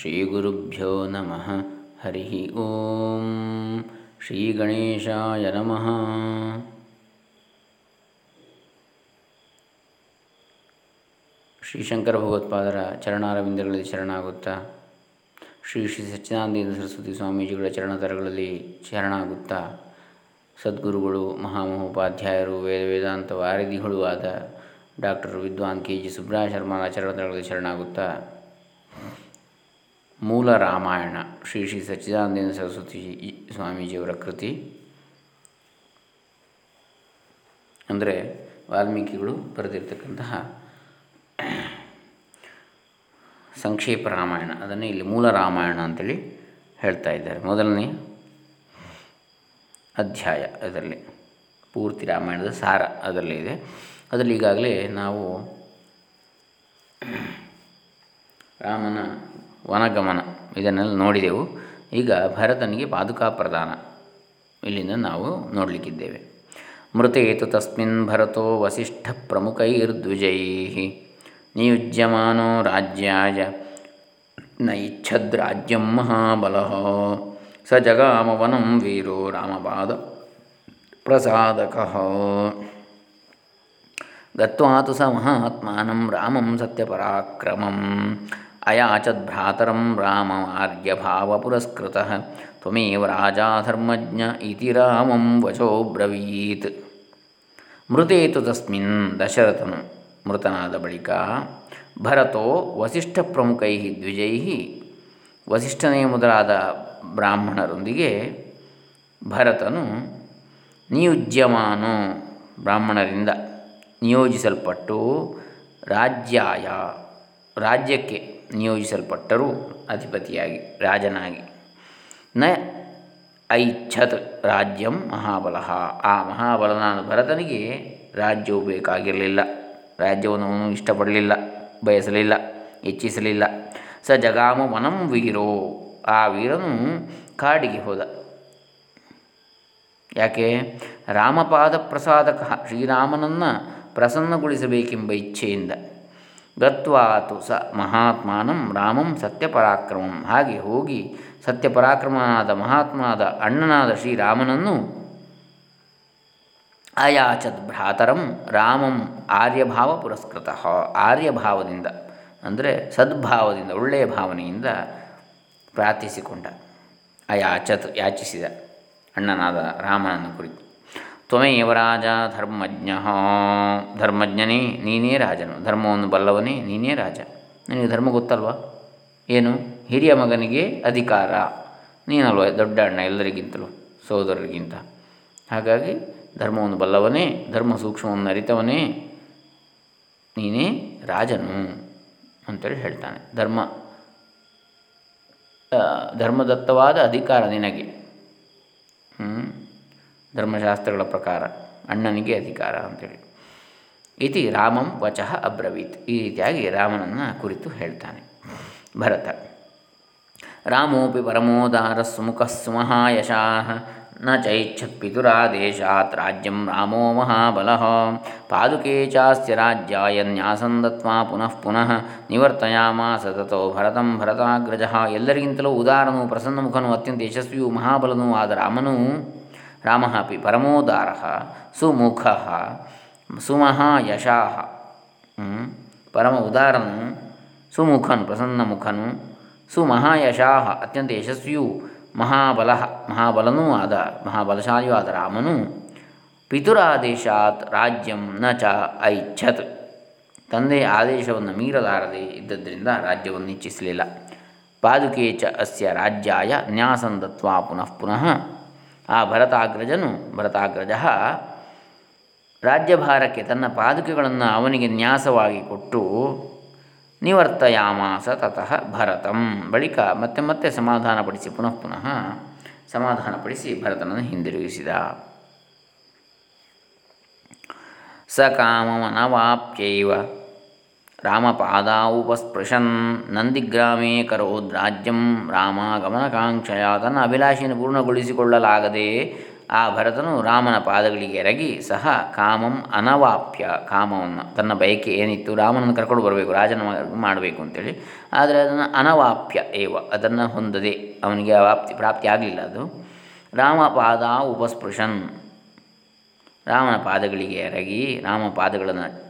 ಶ್ರೀಗುರುಭ್ಯೋ ನಮಃ ಹರಿ ಓಂ ಶ್ರೀ ಗಣೇಶಾಯ ನಮಃ ಶ್ರೀ ಶಂಕರ ಭಗವತ್ಪಾದರ ಚರಣಾರವಿಂದಗಳಲ್ಲಿ ಶರಣಾಗುತ್ತಾ, ಶ್ರೀ ಶ್ರೀ ಸಚ್ಚಿದಾನಂದ ಸರಸ್ವತಿ ಸ್ವಾಮೀಜಿಗಳ ಚರಣತರಗಳಲ್ಲಿ ಶರಣಾಗುತ್ತಾ, ಸದ್ಗುರುಗಳು, ಮಹಾಮಹೋಪಾಧ್ಯಾಯರು, ವೇದ ವೇದಾಂತ ವಾರಿಧಿಗಳೂ ಆದ ಡಾಕ್ಟರ್ ವಿದ್ವಾನ್ ಕೆ ಜಿ ಸುಬ್ರಹ ಶರ್ಮರ ಚರಣತರಗಳಲ್ಲಿ ಶರಣಾಗುತ್ತಾ ಮೂಲ ರಾಮಾಯಣ, ಶ್ರೀ ಶ್ರೀ ಸಚ್ಚಿದಾನಂದ ಸರಸ್ವತಿ ಸ್ವಾಮೀಜಿಯವರ ಕೃತಿ. ಅಂದರೆ ವಾಲ್ಮೀಕಿಗಳು ಬರೆದಿರ್ತಕ್ಕಂತಹ ಸಂಕ್ಷೇಪ ರಾಮಾಯಣ. ಅದನ್ನೇ ಇಲ್ಲಿ ಮೂಲ ರಾಮಾಯಣ ಅಂತೇಳಿ ಹೇಳ್ತಾ ಇದ್ದಾರೆ. ಮೊದಲನೇ ಅಧ್ಯಾಯ ಅದರಲ್ಲಿ. ಪೂರ್ತಿ ರಾಮಾಯಣದ ಸಾರ ಅದರಲ್ಲಿ ಇದೆ. ಅದರಲ್ಲಿ ಈಗಾಗಲೇ ನಾವು ರಾಮನ ವನಗಮನ. ಇದನ್ನೆಲ್ಲ ನೋಡಿದೆವು. ಈಗ ಭರತನಿಗೆ ಪಾದುಕಾ ಪ್ರದಾನ ಇಲ್ಲಿಂದ ನಾವು ನೋಡಲಿಕ್ಕಿದ್ದೇವೆ. ಮೃತೇತು ತಸ್ಮಿನ್ ಭರತೋ ವಸಿಷ್ಠ ಪ್ರಮುಖೈರ್ದ್ವಿಜೈ ನಿಯುಜ್ಯಮಾನೋ ರಾಜ್ಯಾಯ ನೈಚ್ಛದ್ರಾಜ್ಯಂ ಮಹಾಬಲ. ಸ ಜಗಾಮವನಂ ವೀರೋ ರಾಮಪಾದ ಪ್ರಸಾದಕ. ಗತ್ವಾತು ಸ ಮಹಾತ್ಮಾನಂ ರಾಮಂ ಸತ್ಯಪರಾಕ್ರಮಂ. ಅಯಾಚದ್ಭ್ರಾತರಂ ರಾಮಮಾರ್ಯಭಾವಪುರಸ್ಕೃತಃ ತ್ವಮೇವ ರಾಜಾ ಧರ್ಮಜ್ಞ ಇತಿ ರಾಮಂ ವಚೋಬ್ರವೀತ್ ಮೃತೇತು ತಸ್ಮಿನ್ ದಶರಥನು ಮೃತನಾದ ಬಳಿಕ ಭರತೋ ವಸಿಷ್ಠ ಪ್ರಮುಖೈ ದ್ವಿಜೈ ವಸಿಷ್ಠನೇ ಮೊದಲಾದ ಬ್ರಾಹ್ಮಣರೊಂದಿಗೆ ಭರತನು ನಿಯುಜ್ಯಮಾನೋ ಬ್ರಾಹ್ಮಣರಿಂದ ನಿಯೋಜಿಸಲ್ಪಟ್ಟು ರಾಜ್ಯಾಯ ರಾಜ್ಯಕ್ಕೆ ನಿಯೋಜಿಸಲ್ಪಟ್ಟರೂ ಅಧಿಪತಿಯಾಗಿ, ರಾಜನಾಗಿ. ನ ಐಚ್ಛತ್ ರಾಜ್ಯಂ ಮಹಾಬಲ. ಆ ಮಹಾಬಲನಾದ ಭರತನಿಗೆ ರಾಜ್ಯವು ಬೇಕಾಗಿರಲಿಲ್ಲ. ರಾಜ್ಯವನ್ನು ಅವನು ಇಷ್ಟಪಡಲಿಲ್ಲ, ಬಯಸಲಿಲ್ಲ, ಇಚ್ಛಿಸಲಿಲ್ಲ. ಸ ಜಗಾಮ ವನಂ ವೀರೋ. ಆ ವೀರನು ಕಾಡಿಗೆ ಹೋದ. ಯಾಕೆ? ರಾಮಪಾದ ಪ್ರಸಾದಕ ಶ್ರೀರಾಮನನ್ನು ಪ್ರಸನ್ನಗೊಳಿಸಬೇಕೆಂಬ ಇಚ್ಛೆಯಿಂದ. ಗತ್ವಾತು ಸ ಮಹಾತ್ಮಾನಂ ರಾಮಂ ಸತ್ಯಪರಾಕ್ರಮಂ. ಹಾಗೆ ಹೋಗಿ ಸತ್ಯಪರಾಕ್ರಮನಾದ ಮಹಾತ್ಮನಾದ ಅಣ್ಣನಾದ ಶ್ರೀರಾಮನನ್ನು ಅಯಾಚದ್ ಭ್ರಾತರಂ ರಾಮಂ ಆರ್ಯಭಾವ ಪುರಸ್ಕೃತ. ಆರ್ಯಭಾವದಿಂದ ಅಂದರೆ ಸದ್ಭಾವದಿಂದ, ಒಳ್ಳೆಯ ಭಾವನೆಯಿಂದ ಪ್ರಾರ್ಥಿಸಿಕೊಂಡ. ಅಯಾಚತ್ ಯಾಚಿಸಿದ ಅಣ್ಣನಾದ ರಾಮನನ್ನು ಕುರಿತು. ತ್ವಮೇವ ರಾಜ ಧರ್ಮಜ್ಞ. ಧರ್ಮಜ್ಞನೇ ನೀನೇ ರಾಜನು. ಧರ್ಮವನ್ನು ಬಲ್ಲವನೇ ನೀನೇ ರಾಜ. ನಿನಗೆ ಧರ್ಮ ಗೊತ್ತಲ್ವ? ಏನು? ಹಿರಿಯ ಮಗನಿಗೆ ಅಧಿಕಾರ. ನೀನಲ್ವ ದೊಡ್ಡ ಅಣ್ಣ ಎಲ್ಲರಿಗಿಂತಲೂ ಸೋದರರಿಗಿಂತ ಹಾಗಾಗಿ ಧರ್ಮವನ್ನು ಬಲ್ಲವನೇ, ಧರ್ಮ ಸೂಕ್ಷ್ಮವನ್ನು ಅರಿತವನೇ ನೀನೇ ರಾಜನು ಅಂತೇಳಿ ಹೇಳ್ತಾನೆ. ಧರ್ಮ ಧರ್ಮದತ್ತವಾದ ಅಧಿಕಾರ ನಿನಗೆ. ಧರ್ಮಶಾಸ್ತ್ರಗಳ ಪ್ರಕಾರ ಅಣ್ಣನಿಗೆ ಅಧಿಕಾರ ಅಂತೇಳಿ. ಇತಿ ರಾಮಂ ವಚಃ ಅಬ್ರವೀತ್. ಈ ರೀತಿಯಾಗಿ ರಾಮನನ್ನು ಕುರಿತು ಹೇಳ್ತಾನೆ. ಭರತ, ರಾಮೋಪಿ ಪರಮೋದಾರ ಸುಮುಖ ನ ಚೈಚ್ಛತ್ ಪಿತುರಾದೇಶಾತ್ ರಾಜ್ಯಂ ರಾಮೋ ಮಹಾಬಲ. ಪಾದುಕೆ ಚಾಸ್ಯ ರಾಜ್ಯಾಯ ನ್ಯಾಸಂ ದತ್ವಾ ಪುನಃ ಪುನಃ. ನಿವರ್ತಯಾಮ ಸತತೋ ಭರತಂ ಭರತಾಗ್ರಜ. ಎಲ್ಲರಿಗಿಂತಲೂ ಉದಾರನು ಪ್ರಸನ್ನಮುಖನು ಅತ್ಯಂತ ಯಶಸ್ವಿಯೂ ಮಹಾಬಲನೂ ಆದ ರಾಮನು ರಾಮ ಅಪಿ ಪರಮೋದಾರ ಸುಮುಖ ಸುಮಹಾಯಶಾ ಪರಮ ಉದಾರನು ಸುಮುಖನು ಪ್ರಸನ್ನಮುಖನು ಸುಮಹಾಯಶಾ ಅತ್ಯಂತ ಯಶಸ್ವಿಯೂ ಮಹಾಬಲ ಮಹಾಬಲನೂ ಆದ ಮಹಾಬಲಶಾಲಿಯೂ ಆದ ರಾಮನು ಪಿತುರಾದೇಶಾತ್ ರಾಜ್ಯಂ ನ ಚ ಐಚ್ಛತ್ ತಂದೆಯ ಆದೇಶವನ್ನು ಮೀರಲಾರದೆ ಇದ್ದದ್ದರಿಂದ ರಾಜ್ಯವನ್ನು ಇಚ್ಛಿಸಲಿಲ್ಲ ಪಾದುಕೆ ಚ ಅಸ್ಯ ರಾಜ್ಯಾಯ ನ್ಯಾಸಂದತ್ವಾ ಪುನಃ ಪುನಃ ಆ ಭರತಾಗ್ರಜನು, ಭರತಾಗ್ರಜ ರಾಜ್ಯಭಾರಕ್ಕೆ ತನ್ನ ಪಾದುಕೆಗಳನ್ನು ಅವನಿಗೆ ನ್ಯಾಸವಾಗಿ ಕೊಟ್ಟು, ನಿವರ್ತಯಾಮಾಸ ತತಃ ಭರತಂ. ಬಳಿಕ ಮತ್ತೆ ಮತ್ತೆ ಸಮಾಧಾನಪಡಿಸಿ ಪುನಃ ಪುನಃ ಸಮಾಧಾನಪಡಿಸಿ ಭರತನನ್ನು ಹಿಂದಿರುಗಿಸಿದ. ಸ ಕಾಮಮನವಾಪ್ಯೈವ ರಾಮಪಾದಾವುಪಸ್ಪೃಶನ್ ನಂದಿಗ್ರಾಮೇ ಕರೋದ್ ರಾಜ್ಯಂ ರಾಮ ಗಮನಕಾಂಕ್ಷೆಯ ತನ್ನ ಅಭಿಲಾಷೆಯನ್ನು ಪೂರ್ಣಗೊಳಿಸಿಕೊಳ್ಳಲಾಗದೆ ಆ ಭರತನು ರಾಮನ ಪಾದಗಳಿಗೆ ಎರಗಿ ಸಹ ಕಾಮಂ ಅನವಾಪ್ಯ ಕಾಮವನ್ನು ತನ್ನ ಬಯಕೆ ಏನಿತ್ತು ರಾಮನನ್ನು ಕರ್ಕೊಂಡು ಬರಬೇಕು, ರಾಜನ ಮಾಡಬೇಕು ಅಂತೇಳಿ. ಆದರೆ ಅದನ್ನು ಅನವಾಪ್ಯ ಏವ, ಅದನ್ನು ಹೊಂದದೆ ಅವನಿಗೆ ಅವಾಪ್ತಿ ಪ್ರಾಪ್ತಿ ಆಗಲಿಲ್ಲ ಅದು. ರಾಮಪಾದ ಉಪಸ್ಪೃಶನ್ ರಾಮನ ಪಾದಗಳಿಗೆ ಎರಗಿ ರಾಮ ಪಾದಗಳನ್ನು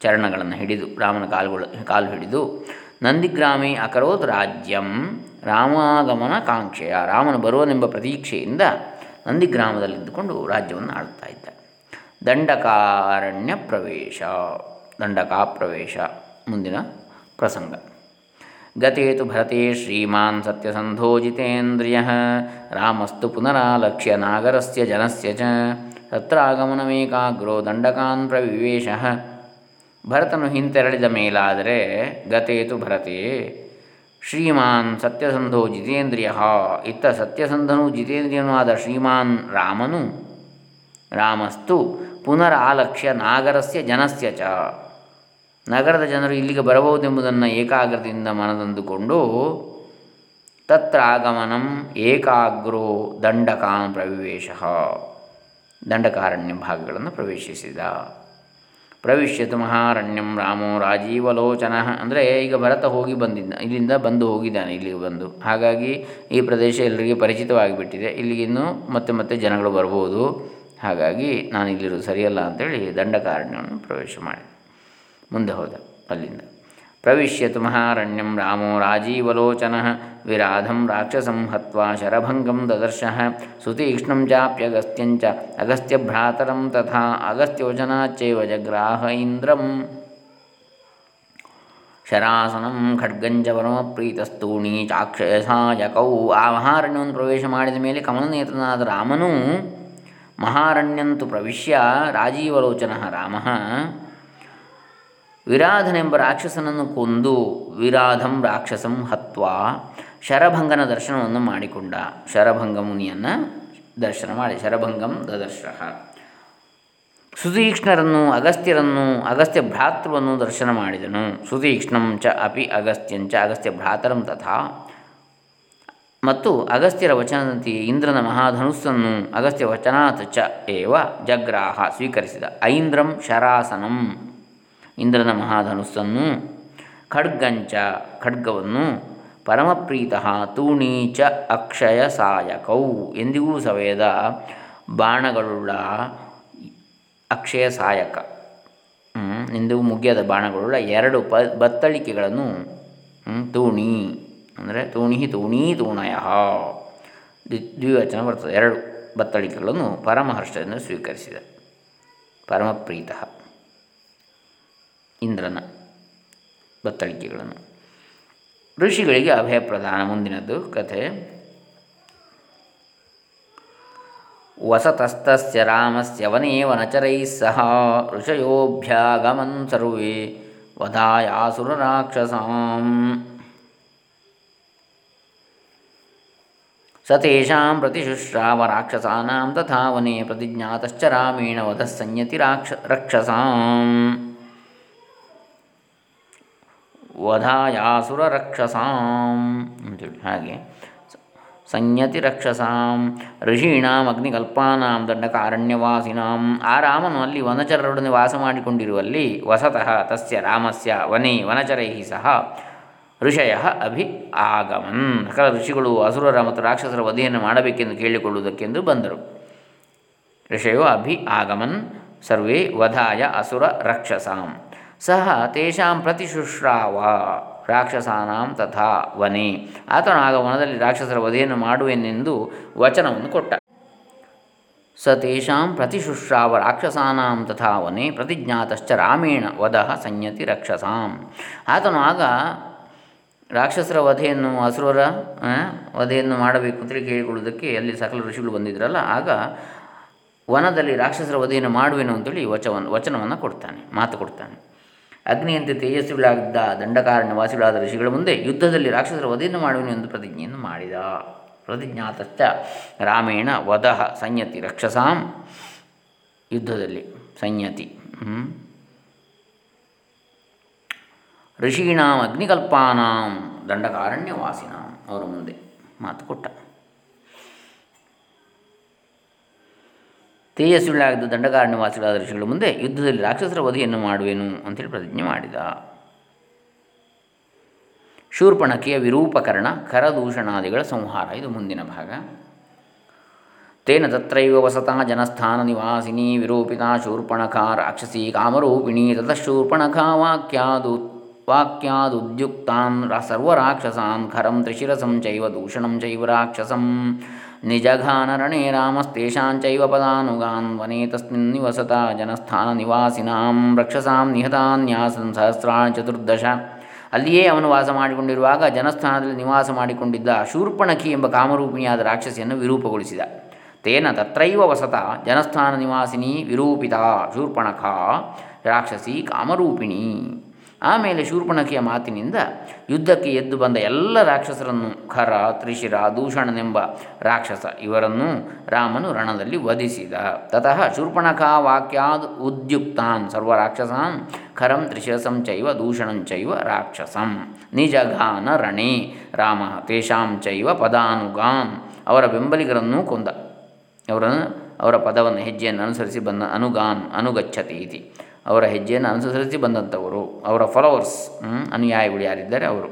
ಚರಣಗಳನ್ನು ಹಿಡಿದು, ರಾಮನ ಕಾಲುಗಳು, ಕಾಲು ಹಿಡಿದು, ನಂದಿಗ್ರಾಮೇ ಅಕರೋತ್ ರಾಜ್ಯಂ ರಾಮಾಗಮನ ಕಾಂಕ್ಷೆಯ, ರಾಮನು ಬರುವನೆಂಬ ಪ್ರತೀಕ್ಷೆಯಿಂದ ನಂದಿಗ್ರಾಮದಲ್ಲಿದ್ದುಕೊಂಡು ರಾಜ್ಯವನ್ನು ಆಳ್ತಾ ಇದ್ದ. ದಂಡಕಾರಣ್ಯ ಪ್ರವೇಶ ದಂಡಕಾ ಪ್ರವೇಶ ಮುಂದಿನ ಪ್ರಸಂಗ. ಗತೇತು ಭರತೆ ಶ್ರೀಮಾನ್ ಸತ್ಯಸಂಧೋ ಜಿತೇಂದ್ರಿಯ, ರಾಮಸ್ತು ಪುನರಾಲಕ್ಷ್ಯ ನಾಗರಸ್ಯ ಜನಸ್ಯ ಚ, ತತ್ರಾಗಮನಮೇಕಾಗ್ರೋ ದಂಡಕಾನ್ ಪ್ರವಿವೇಶ ಭರತನು ಹಿಂತೆರಳಿದ ಮೇಲಾದರೆ ಗತೇತು ಭರತೆ, ಶ್ರೀಮಾನ್ ಸತ್ಯಸಂಧೋ ಜಿತೇಂದ್ರಿಯ. ಇತ್ತ ಸತ್ಯಸಂಧನು ಜಿತೇಂದ್ರಿಯನೂ ಆದ ಶ್ರೀಮಾನ್ ರಾಮನು ರಾಮಸ್ತು ಪುನರ್ ಆಲಕ್ಷ್ಯ ನಾಗರಸ್ಯ ಜನಸ್ಯ ಚ. ನಗರದ ಜನರು ಇಲ್ಲಿಗೆ ಬರಬಹುದೆಂಬುದನ್ನು ಏಕಾಗ್ರತೆಯಿಂದ ಮನದಂದುಕೊಂಡು ತತ್ರ ಆಗಮನಂ ಏಕಾಗ್ರೋ ದಂಡಕಾನ್ ಪ್ರವೇಶ ದಂಡಕಾರಣ್ಯ ಭಾಗಗಳನ್ನು ಪ್ರವೇಶಿಸಿದ. ಪ್ರವಿಶ್ಯತು ಮಹಾರಣ್ಯಂ ರಾಮೋ ರಾಜೀವಲೋಚನ. ಅಂದರೆ ಈಗ ಭರತ ಹೋಗಿ ಬಂದಿದ್ದ, ಇಲ್ಲಿಂದ ಬಂದು ಹೋಗಿದ್ದಾನೆ, ಇಲ್ಲಿಗೆ ಬಂದು. ಹಾಗಾಗಿ ಈ ಪ್ರದೇಶ ಎಲ್ಲರಿಗೆ ಪರಿಚಿತವಾಗಿಬಿಟ್ಟಿದೆ. ಇಲ್ಲಿಗೆ ಇನ್ನೂ ಮತ್ತೆ ಮತ್ತೆ ಜನಗಳು ಬರ್ಬೋದು. ಹಾಗಾಗಿ ನಾನು ಇಲ್ಲಿರೋದು ಸರಿಯಲ್ಲ ಅಂತೇಳಿ ದಂಡಕಾರಣ್ಯವನ್ನು ಪ್ರವೇಶ ಮಾಡಿ. ಮುಂದೆ ಹೋದ ಅಲ್ಲಿಂದ. ಪ್ರವಿಶ್ಯತು ಮಹಾರಣ್ಯಂ ರಾಮೋ ರಾಜೀವಲೋಚನ ವಿರಾಧಂ ರಾಕ್ಷಸಂ ಹತ್ವಾ ಶರಭಂಗಂ ದದರ್ಶ ಸುತೀಕ್ಷ್ಣಂ ಚಾಪ್ಯಗಸ್ತ್ಯಂಚ ಅಗಸ್ತ್ಯಭ್ರಾತರಂ ತಥಾ ಅಗಸ್ತ್ಯೋಜನಾಚ್ಚೈವ ಜಗ್ರಾಹ ಇಂದ್ರಂ. ಶರಾಸನಂ ಖಡ್ಗಂಜ ಪರಮಪ್ರೀತಸ್ತೂಣಿ ಚಾಕ್ಷಯಸಾಯಕೌ ಆ ಮಹಾರಣ್ಯವನ್ನು ಪ್ರವೇಶ ಮಾಡಿದ ಮೇಲೆ ಕಮಲನೇತ್ರನಾದ ರಾಮನು ಮಹಾರಣ್ಯಂತು ಪ್ರವಿಶ್ಯ ರಾಜೀವಲೋಚನ ರಾಮ. ವಿರಾಧನೆಂಬ ರಾಕ್ಷಸನನ್ನು ಕೊಂದು ವಿರಾಧಂ ರಾಕ್ಷಸಂ ಹತ್ವಾ ಶರಭಂಗನ ದರ್ಶನವನ್ನು ಮಾಡಿಕೊಂಡ ಶರಭಂಗ ಮುನಿಯನ್ನು ದರ್ಶನ ಮಾಡಿ, ಶರಭಂಗಂ ದದರ್ಶ. ಸುತೀಕ್ಷ್ಣರನ್ನು, ಅಗಸ್ತ್ಯರನ್ನು, ಅಗಸ್ತ್ಯ ಭ್ರಾತೃವನ್ನು ದರ್ಶನ ಮಾಡಿದನು. ಸುತೀಕ್ಷ್ಣಂ ಚ ಅಪಿ ಅಗಸ್ತ್ಯಂಚ ಅಗಸ್ತ್ಯ ಭ್ರಾತರಂ ತಥಾ. ಮತ್ತು ಅಗಸ್ತ್ಯರ ವಚನದಂತೆ ಇಂದ್ರನ ಮಹಾಧನುಸ್ಸನ್ನು ಅಗಸ್ತ್ಯ ವಚನಾತ್ ಚ ಏವ ಜಗ್ರಾಹ ಸ್ವೀಕರಿಸಿದ. ಐಂದ್ರಂ ಶರಾಸನಂ. ಇಂದ್ರನ ಮಹಾಧನುಸ್ಸನ್ನು, ಖಡ್ಗಂಚ, ಖಡ್ಗವನ್ನು, ಪರಮಪ್ರೀತ ತೂಣೀಚ ಅಕ್ಷಯ ಸಾಯಕೌ ಎಂದಿಗೂ ಸವೆಯದ ಬಾಣಗಳುಳ್ಳ ಅಕ್ಷಯ ಸಾಯಕ. ಎಂದಿಗೂ ಮುಗಿಯದ ಬಾಣಗಳುಳ್ಳ ಎರಡು ಪ, ಬತ್ತಳಿಕೆಗಳನ್ನು ತೂಣಿ, ಅಂದರೆ ತೂಣಿ ತೂಣೀ ತೂಣಯ ದ್ವಿವಚನ ಬರ್ತದೆ, ಎರಡು ಬತ್ತಳಿಕೆಗಳನ್ನು ಪರಮಹರ್ಷದಿಂದ ಸ್ವೀಕರಿಸಿದ. ಪರಮಪ್ರೀತ. ಇಂದ್ರನ ಬತ್ತಳಿಕೆಗಳನ್ನು. ಋಷಿಗಳಿಗೆ ಅಭಯ ಪ್ರದಾನ ಮುಂದಿನದ್ದು ಕಥೆ. ವಸತಸ್ತಸ್ಯ ರಾಮಸ್ಯ ವನೇ ವನಚರೈಃ ಸಹ ಋಷಯೋಭ್ಯಾಗಮನ್ ಸರ್ವೇ ವಧಾಯಾಸುರರಾಕ್ಷಸಾಂ ಸ ತೇಷಾಂ ಪ್ರತಿಶುಶ್ರಾವ ರಾಕ್ಷಸಾನಾಂ ತಥಾ ವನೆ ಪ್ರತಿಜ್ಞಾತಶ್ಚ ರಾಮೇಣ ವಧಃ ಸಂಯತಿ ರಾಕ್ಷ ರಕ್ಷಸಾಂ ವಧಾಯಾಸುರ ರಕ್ಷಸಾಂ ಅಂತೇಳಿ ಹಾಗೆ. ಸಂಯತಿ ರಕ್ಷಸಾಂ, ಋಷೀಣಾಂ, ಅಗ್ನಿಕಲ್ಪಾನಾಂ, ದಂಡಕಾರಣ್ಯವಾಸಿನಾಂ. ಆ ರಾಮನು ಅಲ್ಲಿ ವನಚರರೊಡನೆ ವಾಸ ಮಾಡಿಕೊಂಡಿರುವಲ್ಲಿ ವಸತಃ ತಸ್ಯ ರಾಮಸ್ಯ ವನೆ ವನಚರೈ ಸಹ ಋಷಯ ಅಭಿ ಆಗಮನ್. ಸಕಲ ಋಷಿಗಳು ಅಸುರರ ಮತ್ತು ರಾಕ್ಷಸರ ವಧೆಯನ್ನು ಮಾಡಬೇಕೆಂದು ಕೇಳಿಕೊಳ್ಳುವುದಕ್ಕೆಂದು ಬಂದರು. ಋಷಯೋ ಅಭಿ ಆಗಮನ್. ಸರ್ವೇ ವಧಾಯ ಅಸುರ ರಕ್ಷಸಾಂ. ಸಹ ತೇಷಾಂ ಪ್ರತಿಶುಶ್ರಾವ ರಾಕ್ಷಸಾನಾಂ ತಥಾ ವನೆ ಆತನು ಆಗ ವನದಲ್ಲಿ ರಾಕ್ಷಸರ ವಧೆಯನ್ನು ಮಾಡುವೆನೆಂದು ವಚನವನ್ನು ಕೊಟ್ಟ। ಸ ತೇಷಾಂ ಪ್ರತಿಶುಶ್ರಾವ ರಾಕ್ಷಸಾನಾಂ ತಥಾ ವನೆ ಪ್ರತಿಜ್ಞಾತಶ್ಚ ರಾಮೇಣ ವಧ ಸಂಯತಿ ರಕ್ಷಸಾಂ। ಆತನು ಆಗ ರಾಕ್ಷಸರ ವಧೆಯನ್ನು ಅಸುರರ ವಧೆಯನ್ನು ಮಾಡಬೇಕು ಅಂತೇಳಿ ಕೇಳಿಕೊಳ್ಳುವುದಕ್ಕೆ ಅಲ್ಲಿ ಸಕಲ ಋಷಿಗಳು ಬಂದಿದ್ರಲ್ಲ, ಆಗ ವನದಲ್ಲಿ ರಾಕ್ಷಸರ ವಧೆಯನ್ನು ಮಾಡುವೆನು ಅಂತೇಳಿ ವಚವನ್ನು ವಚನವನ್ನು ಕೊಡ್ತಾನೆ, ಮಾತು ಕೊಡ್ತಾನೆ। ಅಗ್ನಿಯಂತೆ ತೇಜಸ್ವಿಗಳಾಗಿದ್ದ ದಂಡಕಾರಣ್ಯ ವಾಸಿಗಳಾದ ಋಷಿಗಳ ಮುಂದೆ ಯುದ್ಧದಲ್ಲಿ ರಾಕ್ಷಸರ ವಧೆಯನ್ನು ಮಾಡುವೆನು ಎಂದು ಪ್ರತಿಜ್ಞೆಯನ್ನು ಮಾಡಿದ. ಪ್ರತಿಜ್ಞಾತಶ್ಚ ರಾಮೇಣ ವಧ ಸಂಯತಿ ರಕ್ಷಸಾಂ. ಯುದ್ಧದಲ್ಲಿ ಸಂಯತಿ ಋಷೀಣಾಂ ಅಗ್ನಿಕಲ್ಪಾನಾಂ ದಂಡಕಾರಣ್ಯವಾಸಿನಾಂ. ಅವರ ಮುಂದೆ ಮಾತು ಕೊಟ್ಟ. ತೇಜಸ್ವಿಗಳಾಗಿದ್ದ ದಂಡಕಾರಣ್ಯ ವಾಸಿಗಳಾದ ಋಷಿಗಳ ಮುಂದೆ ಯುದ್ಧದಲ್ಲಿ ರಾಕ್ಷಸರ ವಧೆಯನ್ನು ಮಾಡುವೆನು ಅಂತೇಳಿ ಪ್ರತಿಜ್ಞೆ ಮಾಡಿದ. ಶೂರ್ಪಣಕಿಯ ವಿರೂಪಕರಣ, ಕರದೂಷಣಾದಿಗಳ ಸಂಹಾರ. ಇದು ಮುಂದಿನ ಭಾಗ. ತೇನ ತತ್ರೈವ ವಸತ ಜನಸ್ಥಾನ ನಿವಾಸಿನಿ ವಿರೂಪಿತಾ ಶೂರ್ಪಣಖಾ ರಾಕ್ಷಸಿ ಕಾಮರೂಪಿಣಿ ತತಃ ಶೂರ್ಪಣಖಾ ವಾಕ್ಯಾದು ವಾಕ್ಯಾದುದ್ಯುಕ್ತಾನ್ ಸರ್ವರಾಕ್ಷಸಾನ್ ಖರಂ ತ್ರಿಶಿರಸಂ ಚೈವ ದೂಷಣಂ ಚೈವ ರಾಕ್ಷಸಂ ರಾಮಸ್ತೇಷಾಂಚೈವ ಪದಾನುಗಾನ್ ವನೇ ತಸ್ಮಿನ್ ನಿವಸತ ಜನಸ್ಥಾನ ನಿವಾಸಿನಾಂ ರಕ್ಷಸಾಂ ನಿಹತಾನ್ಯಾಸನ್ ಸಹಸ್ರಾಣ ಚತುರ್ದಶ ಅಲ್ಲಿಯೇ ಅವನು ವಾಸ ಮಾಡಿಕೊಂಡಿರುವಾಗ ಜನಸ್ಥಾನದಲ್ಲಿ ನಿವಾಸ ಮಾಡಿಕೊಂಡಿದ್ದ ಶೂರ್ಪಣಖಿ ಎಂಬ ಕಾಮರೂಪಿಣಿಯಾದ ರಾಕ್ಷಸಿಯನ್ನು ವಿರೂಪಗೊಳಿಸಿದ. ತೇನ ತತ್ರೈವ ವಸತ, ಜನಸ್ಥಾನ ನಿವಾಸಿನಿ ವಿರೂಪಿತ, ಶೂರ್ಪಣಖ, ರಾಕ್ಷಸಿ ಕಾಮರೂಪಿಣಿ. ಆಮೇಲೆ ಶೂರ್ಪಣಖಿಯ ಮಾತಿನಿಂದ ಯುದ್ಧಕ್ಕೆ ಎದ್ದು ಬಂದ ಎಲ್ಲ ರಾಕ್ಷಸರನ್ನು ಖರ, ತ್ರಿಶಿರ ದೂಷಣನೆಂಬ ರಾಕ್ಷಸ ಇವರನ್ನು ರಾಮನು ರಣದಲ್ಲಿ ವಧಿಸಿದ. ತತಃ ಶೂರ್ಪಣಖಾ ವಾಕ್ಯಾದ್ ಉದ್ಯುಕ್ತಾನ್, ಸರ್ವ ರಾಕ್ಷಸಾನ್ ಖರಂ ತ್ರಿಶಿರಸಂ ಚೈವ ದೂಷಣಂಚೈವ ರಾಕ್ಷಸಂ. ನಿಜಘಾನ ರಣೇ ರಾಮ, ತೇಷಾಂ ಚೈವ ಪದಾನುಗಾನ್. ಅವರ ಬೆಂಬಲಿಗರನ್ನೂ ಕೊಂದ. ಅವರನ್ನು ಅವರ ಪದವನ್ನು ಹೆಜ್ಜೆಯನ್ನು ಅನುಸರಿಸಿ ಬಂದ ಅನುಗಾನ್ ಅನುಗಚ್ಚತಿ ಇತಿ ಅವರ ಹೆಜ್ಜೆಯನ್ನು ಅನುಸರಿಸಿ ಬಂದಂಥವರು, ಅವರ ಫಾಲೋವರ್ಸ್ ಅನುಯಾಯಿಗಳು ಯಾರಿದ್ದಾರೆ ಅವರು.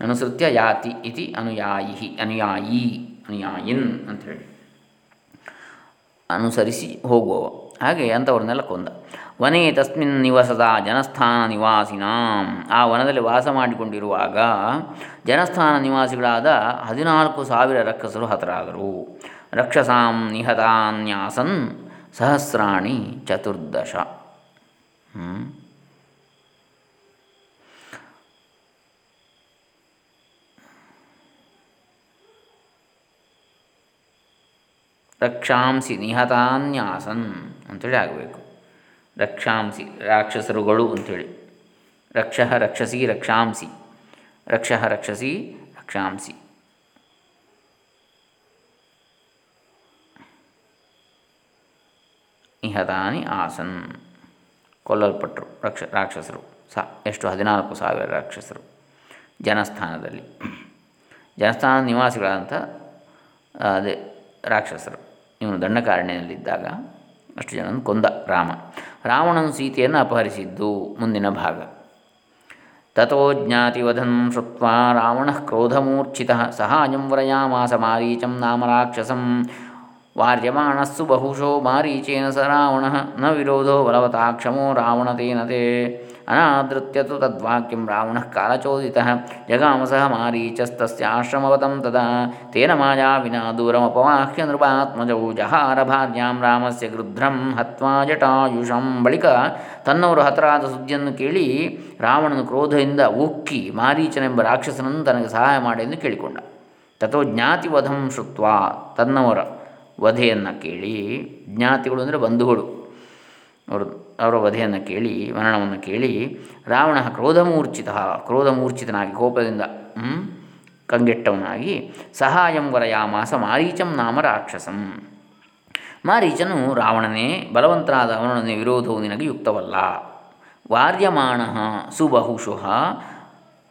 ಅನುಸೃತ್ಯ ಯಾತಿ ಇತಿ ಅನುಯಾಯಿ ಅನುಯಾಯಿ, ಅನುಯಾಯಿನ್ ಅಂಥೇಳಿ ಅನುಸರಿಸಿ ಹೋಗುವವ. ಹಾಗೆ ಅಂಥವ್ರನ್ನೆಲ್ಲ ಕೊಂದ. ವನೇ ತಸ್ಮಿನ್ ನಿವಸದ ಜನಸ್ಥಾನ ನಿವಾಸಿನಾಂ. ಆ ವನದಲ್ಲಿ ವಾಸ ಮಾಡಿಕೊಂಡಿರುವಾಗ ಜನಸ್ಥಾನ ನಿವಾಸಿಗಳಾದ ಹದಿನಾಲ್ಕು ಸಾವಿರ ರಕ್ಷಸರು ಹತರಾದರು. ರಕ್ಷಸಾಂ ನಿಹತಾನ್ಯಾಸನ್ ಸಹಸ್ರಾಣಿ ಚತುರ್ದಶ. ರಕ್ಷಾಂಸಿ ನಿಹತಾನ್ಯಾಸನ್ ಅಂಥೇಳಿ ಆಗಬೇಕು. ರಕ್ಷಾಂಸಿ ರಾಕ್ಷಸರುಗಳು ಅಂಥೇಳಿ ರಕ್ಷ ರಕ್ಷಸಿ ರಕ್ಷಾಂಸಿ. ರಕ್ಷ ರಕ್ಷಸಿ ರಕ್ಷಾಂಸಿ. ನಿಹತಾನಿ ಆಸನ್. ಕೊಲ್ಲಲ್ಪಟ್ಟರು ರಕ್ಷ, ರಾಕ್ಷಸರು. ಸಾ, ಎಷ್ಟು ಹದಿನಾಲ್ಕು ಸಾವಿರ ರಾಕ್ಷಸರು. ಜನಸ್ಥಾನದಲ್ಲಿ. ಜನಸ್ಥಾನ ನಿವಾಸಿಗಳಂತ ಅದೇ ರಾಕ್ಷಸರು. ಇವನು ದಂಡಕಾರಣ್ಯದಲ್ಲಿದ್ದಾಗ ಅಷ್ಟು ಜನ ಕೊಂದ ರಾಮ. ರಾವಣನು ಸೀತೆಯನ್ನು ಅಪಹರಿಸಿದ್ದು ಮುಂದಿನ ಭಾಗ. ತಥೋ ಜ್ಞಾತಿವಧನ್ ಶ್ರುತ್ವಾ ರಾವಣ ಕ್ರೋಧಮೂರ್ಛಿತ ಸಹ ವ್ರಯಾಮಾಸ ಮಾರೀಚಂ ನಾಮ ರಾಕ್ಷಸಂ ವಾರ್ಯಮಾಣಸ್ಸು ಬಹುಶೋ ಮಾರೀಚೇನ ಸ ರಾವಣ, ನ ವಿರೋಧೋ ಬಲವತಾಕ್ಷಮೋ ರಾವಣ ತೇನ ತೇ. ಅನಾದೃತ್ಯ ತದ್ವಾಕ್ಯಂ ರಾವಣ ಕಾಲಚೋದಿತ ಜಗಾಮಸಃ ಮಾರೀಚಸ್ತಸ್ಯಾಶ್ರಮವತಂ ತದಾ. ತೇನ ಮಾಯಾ ವಿನಾ ದೂರಮಪವಾಹ್ಯ ನೃಪಾತ್ಮಜೌ ಜಹಾರ ಭಾರ್ಯಾಂ ರಾಮಸ್ಯ ಗೃಧ್ರಂ ಹತ್ವಾ ಜಟಾಯುಷಂ. ಬಳಿಕ ತನ್ನವರು ಹತರಾದ ಸುದ್ದಿಯನ್ನು ಕೇಳಿ ರಾವಣನು ಕ್ರೋಧದಿಂದ ಉಕ್ಕಿ ಮಾರೀಚನೆಂಬ ರಾಕ್ಷಸನನ್ನು ತನಗೆ ಸಹಾಯ ಮಾಡೆಂದು ಕೇಳಿಕೊಂಡ. ತಥೋ ಜ್ಞಾತಿವಧಂ ಶುತ್ವಾ ತನ್ನವರ ವಧೆಯನ್ನು ಕೇಳಿ, ಜ್ಞಾತಿಗಳು ಅಂದರೆ ಬಂಧುಗಳು. ಅವರು, ಅವರ ವಧೆಯನ್ನು ಕೇಳಿ, ಮರಣವನ್ನು ಕೇಳಿ, ರಾವಣ ಕ್ರೋಧಮೂರ್ಛಿತ, ಕ್ರೋಧಮೂರ್ಛಿತನಾಗಿ, ಕೋಪದಿಂದ ಕಂಗೆಟ್ಟವನಾಗಿ, ಸಹಾಯಂ ವರಯಾಮಾಸ ಮಾರೀಚಂ ನಾಮ ರಾಕ್ಷಸಂ. ಮಾರೀಚನು ರಾವಣನೇ, ಬಲವಂತನಾದ ಅವನೊಡನೆ ವಿರೋಧವು ನಿನಗೆ ಯುಕ್ತವಲ್ಲ. ವಾರ್ಯಮಾಣ ಸುಬಹುಶಃ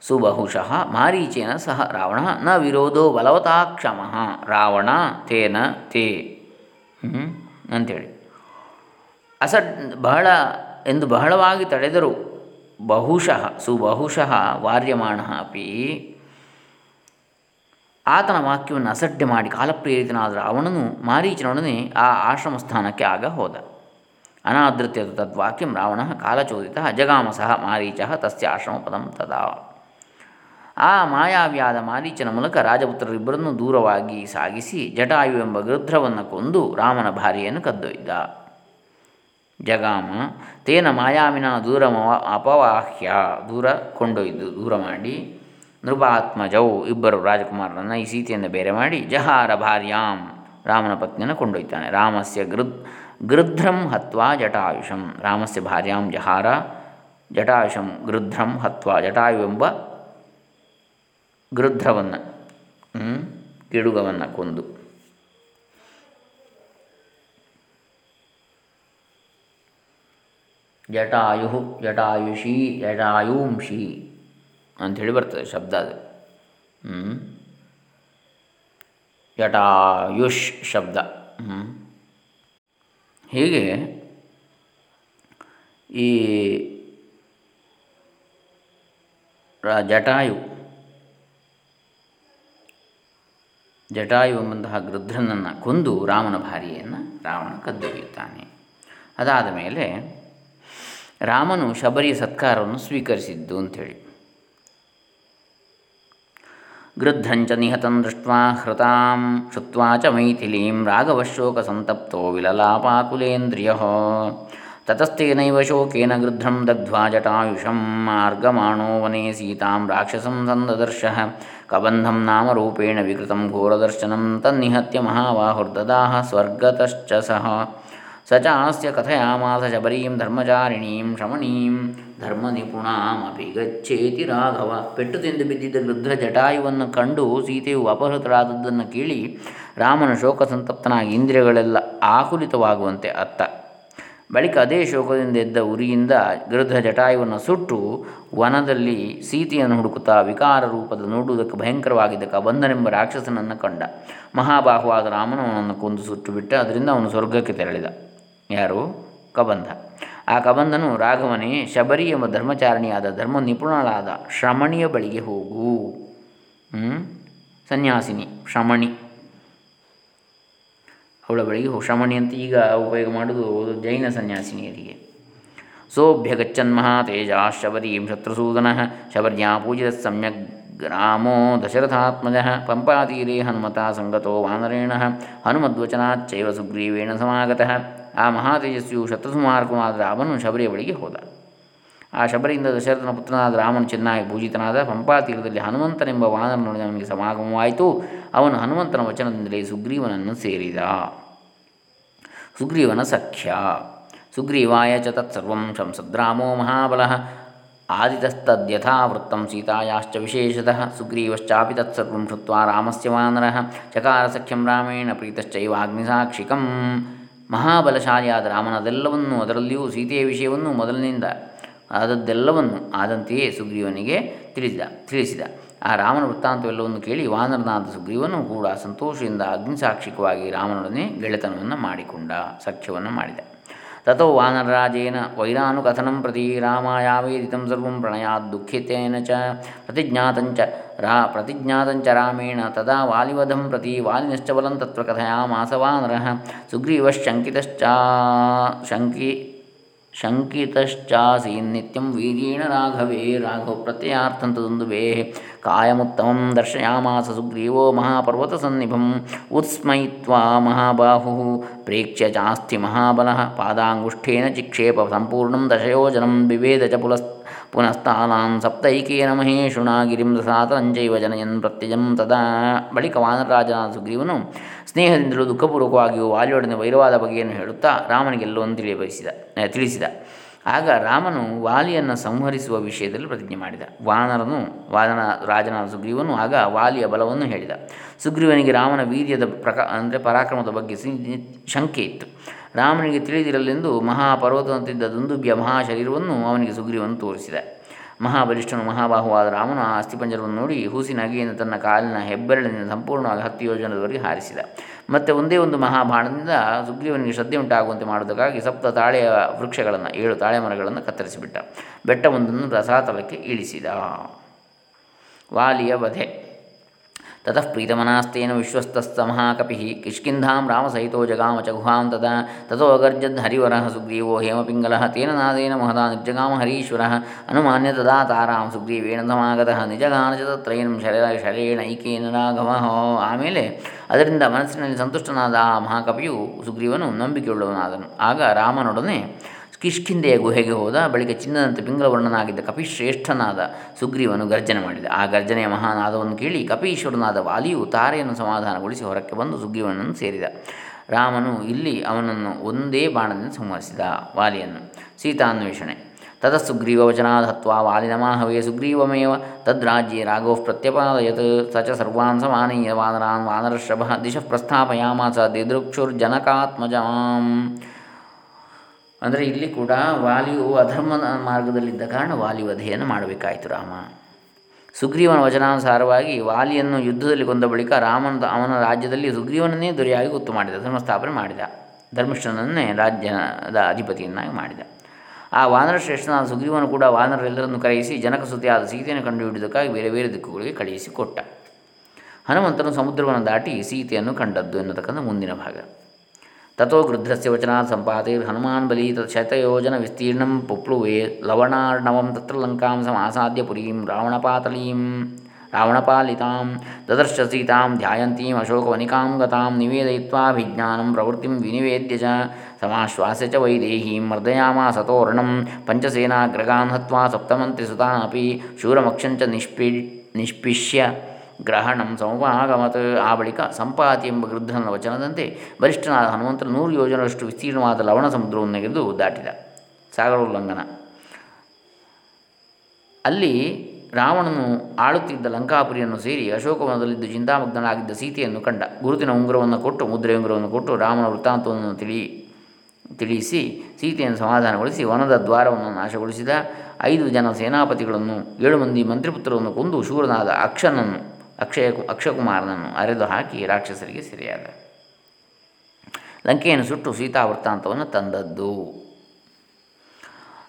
ಸುಬಹುಶಃ ಮಾರೀಚೇನ ಸಹ ರಾವಣ ನ ವಿರೋಧೋ ಬಲವತಾಕ್ಷಮ ರಾವಣ ತೇನ ತೇ ಅಂಥೇಳಿ ಅಸಡ್, ಬಹಳ, ಎಂದು ಬಹಳವಾಗಿ ತಡೆದರು. ಬಹುಶಃ, ಸುಬಹುಶಃ ವಾರ್ಯಮಾಣ ಅಪಿ. ಆತನ ವಾಕ್ಯವನ್ನು ಅಸಡ್ಡೆ ಮಾಡಿ ಕಾಲಪ್ರೇರಿತನಾದ ರಾವಣನು ಮಾರೀಚನೊಡನೆ ಆ ಆಶ್ರಮ ಸ್ಥಾನಕ್ಕೆ ಆಗ ಹೋದ. ಅನಾದೃತ್ಯದ ತದ್ವಾಕ್ಯಂ ರಾವಣ ಕಾಲಚೋದಿತ ಜಗಾಮ ಸಹ ಮಾರೀಚ ತಸ್ಯ ಆಶ್ರಮ ಪದಂ ತದಾ. ಆ ಮಾಯಾವ್ಯಾದ ಮಾರೀಚನ ಮೂಲಕ ರಾಜಪುತ್ರರಿಬ್ಬರನ್ನು ದೂರವಾಗಿ ಸಾಗಿಸಿ ಜಟಾಯು ಎಂಬ ಗೃಧ್ರವನ್ನು ಕೊಂದು ರಾಮನ ಭಾರ್ಯೆಯನ್ನು ಕದ್ದೊಯ್ದ. ಜಗಾಮ, ತೇನ ಮಾಯಾವಿನ ದೂರ ಅಪವಾಹ್ಯ ದೂರ ಕೊಂಡೊಯ್ದು ದೂರ ಮಾಡಿ, ನೃಪಾತ್ಮಜೌ ಇಬ್ಬರು ರಾಜಕುಮಾರರನ್ನು ಈ ಸೀತೆಯನ್ನು ಬೇರೆ ಮಾಡಿ, ಜಹಾರ ಭಾರ್ಯಾಂ ರಾಮನ ಪತ್ನಿಯನ್ನು ಕೊಂಡೊಯ್ತಾನೆ. ರಾಮಸ್ಯ ಗೃದ್ ಗೃಧ್ರಂ ಹತ್ವಾ ಜಟಾಯುಷಂ. ರಾಮಸ್ಯ ಭಾರ್ಯಾಂ ಜಹಾರ, ಜಟಾಯುಷಂ ಗೃಧ್ರಂ ಹತ್ವಾ ಜಟಾಯು ಎಂಬ ಗೃಧ್ರವನ್ನು ಗಿಡುಗವನ್ನು ಕೊಂದು. ಜಟಾಯು ಜಟಾಯುಷಿ ಜಟಾಯುಂಷಿ ಅಂಥೇಳಿ ಬರ್ತದೆ ಶಬ್ದ ಅದು. ಜಟಾಯುಷ್ ಶಬ್ದ ಹೀಗೆ ಈ ಜಟಾಯು ಜಟಾಯು ಎಂಬಂತಹ ಗೃಧ್ರನನ್ನು ಕೊಂದು ರಾಮನ ಭಾರ್ಯೆಯನ್ನು ರಾವಣ ಕದ್ದೊಯ್ಯುತ್ತಾನೆ ಅದಾದ ಮೇಲೆ ರಾಮನು ಶಬರಿಯ ಸತ್ಕಾರವನ್ನು ಸ್ವೀಕರಿಸಿದ್ದು ಅಂಥೇಳಿ. ಗೃದ್ಧಂಚ ನಿಹತಂ ದೃಷ್ಟ ಹೃತಾಂ ಶುತ್ವಾ ಚ ಮೈಥಿಲೀಂ ಸಂತಪ್ತೋ ವಿಲಲಾಪಾಕುಲೇಂದ್ರಿಯ. ತತಸ್ತೇನೈವ ಶೋಕೇನ ಗೃಧ್ರಂ ದಗ್ಧ್ವಾ ಜಟಾಯುಷಂ ಮಾರ್ಗಮಾಣೋ ವನೆ ಸೀತಾಂ ರಾಕ್ಷಸಂ ಸಂದದರ್ಶ ಕಬಂಧಂ ನಾಮರೂಪೇಣ ವಿಕೃತಂ ಘೋರದರ್ಶನಂ ತನ್ನಿಹತ್ಯ ಮಹಾವಾಹುರ್ದದಾಹ ಸ್ವರ್ಗತಶ್ಚ ಸಹ ಸ ಚಾಸ್ಯ ಕಥಯಾಮಾಸ ಶಬರೀಂ ಧರ್ಮಚಾರಿಣೀಂ ಶಮಣೀಂ ಧರ್ಮ ನಿಪುಣಾಮಪಿ ಗಚ್ಚೇತಿ ರಾಘವ. ಪೆಟ್ಟು ತಿಂದು ಬಿದ್ದಿದ್ದ ಗೃಧ್ರ ಜಟಾಯುವನ್ನು ಕಂಡು ಸೀತೆಯು ಅಪಹೃತರಾದದ್ದನ್ನು ಕೇಳಿ ರಾಮನ ಶೋಕ ಸಂತಪ್ತನಾಗಿ ಇಂದ್ರಿಯಗಳೆಲ್ಲ ಆಕುಲಿತವಾಗುವಂತೆ ಅತ್ತ. ಬಳಿಕ ಅದೇ ಶೋಕದಿಂದ ಎದ್ದ ಉರಿಯಿಂದ ಗೃಧ ಜಟಾಯುವನ್ನು ಸುಟ್ಟು ವನದಲ್ಲಿ ಸೀತೆಯನ್ನು ಹುಡುಕುತ್ತಾ ವಿಕಾರ ರೂಪದ ನೋಡುವುದಕ್ಕೆ ಭಯಂಕರವಾಗಿದ್ದ ಕಬಂಧನೆಂಬ ರಾಕ್ಷಸನನ್ನು ಕಂಡ. ಮಹಾಬಾಹುವಾದ ರಾಮನು ಅವನನ್ನು ಕೊಂದು ಸುಟ್ಟು ಬಿಟ್ಟ ಅದರಿಂದ ಅವನು ಸ್ವರ್ಗಕ್ಕೆ ತೆರಳಿದ. ಯಾರು? ಕಬಂಧ. ಆ ಕಬಂಧನು, ರಾಘವನೇ, ಶಬರಿ ಎಂಬ ಧರ್ಮಚಾರಣಿಯಾದ ಧರ್ಮ ನಿಪುಣಳಾದ ಶ್ರಮಣಿಯ ಬಳಿಗೆ ಹೋಗು. ಸನ್ಯಾಸಿನಿ, ಶ್ರಮಣಿ. ಅವಳ ಬಳಿಗೆ ಶ್ರಮಣಿ ಅಂತ ಈಗ ಉಪಯೋಗ ಮಾಡುವುದು ಜೈನ ಸನ್ಯಾಸಿನಿಯರಿಗೆ. ಸೋಭ್ಯ ಗಚ್ಚನ್ ತೇಜ ಶಬರೀಂ ಶತ್ರುಸೂದನ ಶಬರ್ಯಾ ಪೂಜಿತ ಸಮ್ಯಕ್ ಗ್ರಾಮೋ ದಶರಥಾತ್ಮಜ ಪಂಪಾತೀರೆ ಹನುಮತ ಸಂಗತೋ ವಾನರೇಣ ಹನುಮದ್ವಚನಾಚ್ಚೈವ ಸುಗ್ರೀವೇಣ ಸಮಾಗತಃ. ಆ ಮಹಾತೇಜಸ್ವಿಯು ಶತ್ರುಸುಮಾರ್ಕನಾದ ಅವನು ಶಬರಿಯ ಬಳಿಗೆ ಹೋದ. ಆ ಶಬರಿಯಿಂದ ದಶರಥನ ಪುತ್ರನಾದ ರಾಮನು ಚೆನ್ನಾಗಿ ಪೂಜಿತನಾದ ಪಂಪಾತೀರದಲ್ಲಿ ಹನುಮಂತನೆಂಬ ವಾನರನೊಡನೆ ಅವನಿಗೆ ಸಮಾಗಮವಾಯಿತು. ಅವನು ಹನುಮಂತನ ವಚನದಿಂದಲೇ ಸುಗ್ರೀವನನ್ನು ಸೇರಿದ. ಸುಗ್ರೀವನ ಸಖ್ಯ. ಸುಗ್ರೀವಾಯ ಚ ತತ್ಸರ್ವಂ ಶಂಸದ್ರಾಮೋ ಮಹಾಬಲ. ಆದಿತಸ್ತದ್ಯಥಾವೃತ್ತಂ ಸೀತಾಯಾಶ್ಚ ವಿಶೇಷತಃ. ಸುಗ್ರೀವಶ್ಚಾಪಿ ತತ್ಸರ್ವಂ ಶುತ್ವಾ ರಾಮಸ್ಯ ವಾನರಃ. ಚಕಾರ ಸಖ್ಯಂ ರಾಮೇಣ ಪ್ರೀತಶ್ಚೈವಾಗ್ನಿಸಾಕ್ಷಿಕಂ. ಮಹಾಬಲಶಾಲಿಯಾದ ರಾಮನದೆಲ್ಲವನ್ನೂ ಅದರಲ್ಲಿಯೂ ಸೀತೆಯ ವಿಷಯವನ್ನು ಮೊದಲಿನಿಂದ ಆದದ್ದೆಲ್ಲವನ್ನು ಆದಂತೆಯೇ ಸುಗ್ರೀವನಿಗೆ ತಿಳಿಸಿದ ತಿಳಿಸಿದ. ಆ ರಾಮನ ವೃತ್ತಾಂತವೆಲ್ಲವನ್ನು ಕೇಳಿ ವಾನರನಾದ ಸುಗ್ರೀವನು ಕೂಡ ಸಂತೋಷದಿಂದ ಅಗ್ನಿಸಾಕ್ಷಿಕವಾಗಿ ರಾಮನೊಡನೆ ಗೆಳೆತನವನ್ನು ಮಾಡಿಕೊಂಡ, ಸಖ್ಯವನ್ನು ಮಾಡಿದ. ತಥೋ ವಾನರರಾಜೇನ ವೈರಾನುಕಥನಂ ಪ್ರತಿ ರಾಮಾಯಾವೇದಿತಂ ಸರ್ವಂ ಪ್ರಣಯಾತ್ ದುಃಖಿತೇನ ಚ ಪ್ರತಿಜ್ಞಾತಂಚ ರಾ ಪ್ರತಿಜ್ಞಾತಂಚ ರಾಮೇಣ ತದಾ ವಾಲಿವಧಂ ಪ್ರತಿ ವಾಲಿನಶ್ಚ ಕಥಯಾಮಾಸ ವಾನರಃ ಸುಗ್ರೀವಶ್ಚಂಕಿತಶ್ಚ ಶಂಕಿ ಶಂಕಿತಶ್ಚಾಸೀನ್ನಿತ್ಯಂ ವೀರ್ಯೇಣ ರಾಘವೇ. ರಾಘವ ಪ್ರತ್ಯಯಾರ್ಥಂತದುಂದುಬೇ ಕಾಯಮುತ್ತಮಂ ದರ್ಶಯಾಮಾಸ ಸುಗ್ರೀವೋ ಮಹಾಪರ್ವತಸನ್ನಿಭಂ ಉತ್ಸ್ಮಯಿತ್ವಾ ಮಹಾಬಾಹು. ಪ್ರೇಕ್ಷ್ಯ ಚಾಸ್ತಿ ಮಹಾಬಲಃ. ಪಾದಾಂಗುಷ್ಠೇನ ಚಿಕ್ಷೇಪ ಸಂಪೂರ್ಣಂ ದಶಯೋಜನಂ ಬಿಭೇದ ಚ ಪುಲಸ್ ಪುನಸ್ತಾನಾಂ ಸಪ್ತೈಕೇನ ಮಹೇಶುಣಾ ಗಿರಿಂ ಸಾತರಂಜೈವ ಜನಯನ್ ಪ್ರತ್ಯಜಂ ತದಾ ಬಳಿಕ ವಾನರರಾಜನಾದ ಸುಗ್ರೀವನು ಸ್ನೇಹದಿಂದಲೂ ದುಃಖಪೂರ್ವಕವಾಗಿಯೂ ವಾಲಿಯೊಡನೆ ವೈರವಾದ ಬಗೆಯನ್ನು ಹೇಳುತ್ತಾ ರಾಮನಿಗೆಲ್ಲವನ್ನು ತಿಳಿಯಬಯಸಿದ ತಿಳಿಸಿದ. ಆಗ ರಾಮನು ವಾಲಿಯನ್ನು ಸಂಹರಿಸುವ ವಿಷಯದಲ್ಲಿ ಪ್ರತಿಜ್ಞೆ ಮಾಡಿದ. ವಾನರನು, ವಾದನ ರಾಜನ ಸುಗ್ರೀವನು ಆಗ ವಾಲಿಯ ಬಲವನ್ನು ಹೇಳಿದ. ಸುಗ್ರೀವನಿಗೆ ರಾಮನ ವೀರ್ಯದ ಪ್ರಕಾ, ಅಂದರೆ ಪರಾಕ್ರಮದ ಬಗ್ಗೆ ಶಂಕೆ ಇತ್ತು. ರಾಮನಿಗೆ ತಿಳಿದಿರಲೆಂದು ಮಹಾಪರ್ವತದಂತಿದ್ದ ದುಂದುಬ್ಯ ಮಹಾಶರೀರವನ್ನು ಅವನಿಗೆ ಸುಗ್ರೀವನು ತೋರಿಸಿದ. ಮಹಾಬಲಿಷ್ಠನು ಮಹಾಬಾಹುವಾದ ರಾಮನು ಆ ಅಸ್ಥಿಪಂಜರವನ್ನು ನೋಡಿ ಹೂಸಿನ ನಗೆಯನ್ನು ತನ್ನ ಕಾಲಿನ ಹೆಬ್ಬೆರಳಿನಿಂದ ಸಂಪೂರ್ಣವಾಗಿ ಹತ್ತು ಯೋಜನದವರೆಗೆ ಹಾರಿಸಿದ. ಮತ್ತು ಒಂದೇ ಒಂದು ಮಹಾಬಾಣದಿಂದ ಸುಗ್ರೀವನಿಗೆ ಶ್ರದ್ಧೆ ಉಂಟಾಗುವಂತೆ ಮಾಡುವುದಕ್ಕಾಗಿ ಸಪ್ತ ತಾಳೆಯ ವೃಕ್ಷಗಳನ್ನು, ಏಳು ತಾಳೆ ಮರಗಳನ್ನು ಕತ್ತರಿಸಿಬಿಟ್ಟ. ಬೆಟ್ಟವೊಂದನ್ನು ರಸಾತಲಕ್ಕೆ ಇಳಿಸಿದ. ವಾಲಿಯ ವಧೆ. ತತಃ ಪ್ರೀತಮನಾಸ್ತೇನ ವಿಶ್ವಸ್ತಸ್ಸ ಮಹಾಕಪಿ ಕಿಷ್ಕಿಂಧಾಂ ರಾಮಸಹಿತೋ ಜಗಾಮ ಚ ಗುಹಾಂ ತದಾ ತಥೋ ಅಗರ್ಜದ್ ಹರಿವರಃ ಸುಗ್ರೀವೋ ಹೇಮಪಿಂಗಲಃ ತೇನ ನಾದೇನ ಮಹದಾ ನಿರ್ಜಗಾಮ ಹರೀಶ್ವರಃ ಅನುಮಾನ್ಯ ತದಾ ತಾರಾಂ ಸುಗ್ರೀವೇಣ ಸಮಾಗತಃ ನಿಜಗಾನ ಚ ತತ್ರೈನಂ ಶರ ಶರೇಣೈಕೇನ ರಾಘವ ಆಮೇಲೆ ಅದರಿಂದ ಮನಸ್ಸಿನಲ್ಲಿ ಸಂತುಷ್ಟನಾದ ಆ ಮಹಾಕಪಿಯು ಸುಗ್ರೀವನು ನಂಬಿಕೆಯುಳ್ಳವನಾದನು. ಆಗ ರಾಮನೊಡನೆ ಕಿಷ್ಕಿಂದೆಯ ಗುಹೆಗೆ ಹೋದ? ಬಳಿಕ ಚಿನ್ನದಂತೆ ಪಿಂಗಳವರ್ಣನಾಗಿದ್ದ ಕಪಿಶ್ರೇಷ್ಠನಾದ ಸುಗ್ರೀವನು ಗರ್ಜನೆ ಮಾಡಿದ. ಆ ಗರ್ಜನೆಯ ಮಹಾನಾದವನ್ನು ಕೇಳಿ ಕಪೀಶ್ವರನಾದ ವಾಲಿಯು ತಾರೆಯನ್ನು ಸಮಾಧಾನಗೊಳಿಸಿ ಹೊರಕ್ಕೆ ಬಂದು ಸುಗ್ರೀವನನ್ನು ಸೇರಿದ. ರಾಮನು ಇಲ್ಲಿ ಅವನನ್ನು ಒಂದೇ ಬಾಣದಿಂದ ಸಂಹರಿಸಿದ ವಾಲಿಯನ್ನು. ಸೀತಾನ್ವೇಷಣೆ ತದ ಸುಗ್ರೀವವಚನಾದ ವಾಲಿ ವಾಲಿನಮಾಹವೇ ಸುಗ್ರೀವಮೇವ. ತದ್ರಾಜ್ಯೆ ರಾಘವ ಪ್ರತ್ಯಪಾದಯತ್ ಸ ಚ ಸರ್ವಾನ್ ಸಮಾನೀಯ ವಾನರಾನ್ ದಿಶ ದಿಶಃ ಪ್ರಸ್ಥಾಪಯಾಮಾಸ ದಿದೃಕ್ಷುರ್ಜನಕಾತ್ಮಜಾಂ ಅಂದರೆ ಇಲ್ಲಿ ಕೂಡ ವಾಲಿಯು ಅಧರ್ಮ ಮಾರ್ಗದಲ್ಲಿದ್ದ ಕಾರಣ ವಾಲಿ ವಧೆಯನ್ನು ಮಾಡಬೇಕಾಯಿತು ರಾಮ. ಸುಗ್ರೀವನ ವಚನಾನುಸಾರವಾಗಿ ವಾಲಿಯನ್ನು ಯುದ್ಧದಲ್ಲಿ ಕೊಂದ ಬಳಿಕ ರಾಮನ ಅವನ ರಾಜ್ಯದಲ್ಲಿ ಸುಗ್ರೀವನನ್ನೇ ದೊರೆಯಾಗಿ ಗೊತ್ತು ಮಾಡಿದ, ಧರ್ಮಸ್ಥಾಪನೆ ಮಾಡಿದ ಧರ್ಮಿಷ್ಠನನ್ನೇ ರಾಜ್ಯದ ಅಧಿಪತಿಯನ್ನಾಗಿ ಮಾಡಿದ. ಆ ವಾನರ ಶ್ರೇಷ್ಠನಾದ ಸುಗ್ರೀವನು ಕೂಡ ವಾನರೆಲ್ಲರನ್ನು ಕರೆಯಿಸಿ ಜನಕಸುತಿಯಾದ ಸೀತೆಯನ್ನು ಕಂಡುಹಿಡಿಯುವುದಕ್ಕಾಗಿ ಬೇರೆ ಬೇರೆ ದಿಕ್ಕುಗಳಿಗೆ ಕಳುಹಿಸಿಕೊಟ್ಟ ಹನುಮಂತನು ಸಮುದ್ರವನ್ನು ದಾಟಿ ಸೀತೆಯನ್ನು ಕಂಡದ್ದು ಎನ್ನತಕ್ಕಂಥ ಮುಂದಿನ ಭಾಗ. ತಥೋ ಗೃಧ್ರಸ್ಯ ವಚನಾತ್ ಸಂಪಾತೈರ್ ಹನುಮಾನ್ ಬಲಿ ತತ್ ಶತಯೋಜನ ವಿಸ್ತೀರ್ಣಂ ಪುಪ್ಲುವೆ ಲವಣಾರ್ಣವಂ ತತ್ರ ಲಂಕಾಂ ಸಮಾಸಾದ್ಯ ಪುರೀಂ ರಾವಣಪಾತಲೀಂ ರಾವಣಪಾಲಿತಾಂ ದದರ್ಶ ಸೀತಾಂ ಧ್ಯಾಯಂತೀಂ ಅಶೋಕವನಿಕಾಂ ಗತಾಂ ನಿವೇದಯಿತ್ವಾಭಿಜ್ಞಾನಂ ಪ್ರವೃತ್ತಿಂ ವಿನಿವೇದ್ಯ ಚ ಸಮಾಶ್ವಾಸ್ಯ ಚ ವೈದೇಹೀಂ ಮರ್ದಯಾಮಾಸ ತೋರಣಂ ಪಂಚಸೇನಾಗ್ರಗಾನ್ ಹತ್ವಾ ಸಪ್ತಮಂತ್ರಿಸುತಾನಪಿ ಶೂರಮಕ್ಷಂಚ ನಿಷ್ಪಿ ನಿಷ್ಪಿಷ್ಯ ಗ್ರಹಣಂ ಸಮುಪಾಗಮತ್ ಆ ಬಳಿಕ ಸಂಪಾತಿ ಎಂಬ ಗೃದ್ಧನ ವಚನದಂತೆ ಬಲಿಷ್ಠನಾದ ಹನುಮಂತರು ನೂರು ಯೋಜನರಷ್ಟು ವಿಸ್ತೀರ್ಣವಾದ ಲವಣ ಸಮುದ್ರವನ್ನು ನೆಗೆದು ದಾಟಿದ. ಸಾಗರೋಲ್ಲಂಘನ ಅಲ್ಲಿ ರಾವಣನು ಆಳುತ್ತಿದ್ದ ಲಂಕಾಪುರಿಯನ್ನು ಸೇರಿ ಅಶೋಕವನದಲ್ಲಿದ್ದು ಚಿಂತಾಮಗ್ನನಾಗಿದ್ದ ಸೀತೆಯನ್ನು ಕಂಡ. ಗುರುತಿನ ಉಂಗುರವನ್ನು ಕೊಟ್ಟು ಮುದ್ರೆ ಉಂಗುರವನ್ನು ಕೊಟ್ಟು ರಾಮನ ವೃತ್ತಾಂತವನ್ನು ತಿಳಿ, ತಿಳಿಸಿ ಸೀತೆಯನ್ನು ಸಮಾಧಾನಗೊಳಿಸಿ ವನದ ದ್ವಾರವನ್ನು ನಾಶಗೊಳಿಸಿದ. ಐದು ಜನ ಸೇನಾಪತಿಗಳನ್ನು, ಏಳು ಮಂದಿ ಮಂತ್ರಿಪುತ್ರರನ್ನು ಕೊಂದು ಶೂರನಾದ ಅಕ್ಷನನ್ನು ಅಕ್ಷಯ ಅಕ್ಷಯಕುಮಾರನನ್ನು ಅರೆದು ಹಾಕಿ ರಾಕ್ಷಸರಿಗೆ ಸೆರೆಯಾದ. ಲಂಕೆಯನ್ನು ಸುಟ್ಟು ಸೀತಾ ವೃತ್ತಾಂತವನ್ನು ತಂದದ್ದು.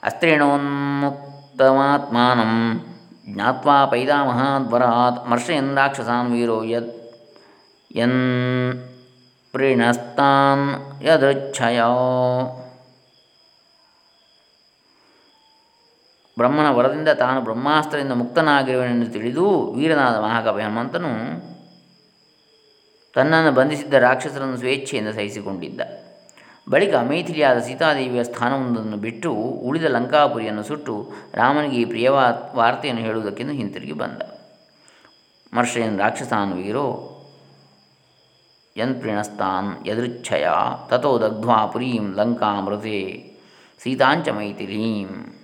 ಅಸ್ತ್ರೇಣೋನ್ಮುಕ್ತಮಾತ್ಮಾನಂ ಜ್ಞಾತ್ವಾ ಪೈದಾಮಹಾದ್ವರಾತ್ ಮರ್ಷಯನ್ ರಾಕ್ಷಸಾನ್ ವೀರೋ ಯದ್, ಯನ್ ಪ್ರೀಣಸ್ತಾನ್ ಯದೃಚ್ಛಯ. ಬ್ರಹ್ಮನ ವರದಿಂದ ತಾನು ಬ್ರಹ್ಮಾಸ್ತ್ರದಿಂದ ಮುಕ್ತನಾಗಿರುವನೆಂದು ತಿಳಿದು ವೀರನಾದ ಮಹಾಕವಿ ಹನುಮಂತನು ತನ್ನನ್ನು ಬಂಧಿಸಿದ್ದ ರಾಕ್ಷಸರನ್ನು ಸ್ವೇಚ್ಛೆಯಿಂದ ಸಹಿಸಿಕೊಂಡಿದ್ದ. ಬಳಿಕ ಮೈಥಿಲಿಯಾದ ಸೀತಾದೇವಿಯ ಸ್ಥಾನವೊಂದನ್ನು ಬಿಟ್ಟು ಉಳಿದ ಲಂಕಾಪುರಿಯನ್ನು ಸುಟ್ಟು ರಾಮನಿಗೆ ಈ ಪ್ರಿಯವಾ ವಾರ್ತೆಯನ್ನು ಹೇಳುವುದಕ್ಕಿಂತ ಹಿಂತಿರುಗಿ ಬಂದ. ಮರ್ಷಯನ್ ರಾಕ್ಷಸಾನ್ ವೀರೋ ಯನ್ಪ್ರಿಣಸ್ತಾನ್ ಯದೃಚ್ಛಯ ತಥೋ ದಗ್ಧ್ವಾ ಪುರೀಂ ಲಂಕಾಮೃತೆ, ಸೀತಾಂಚ ಮೈಥಿಲೀಂ.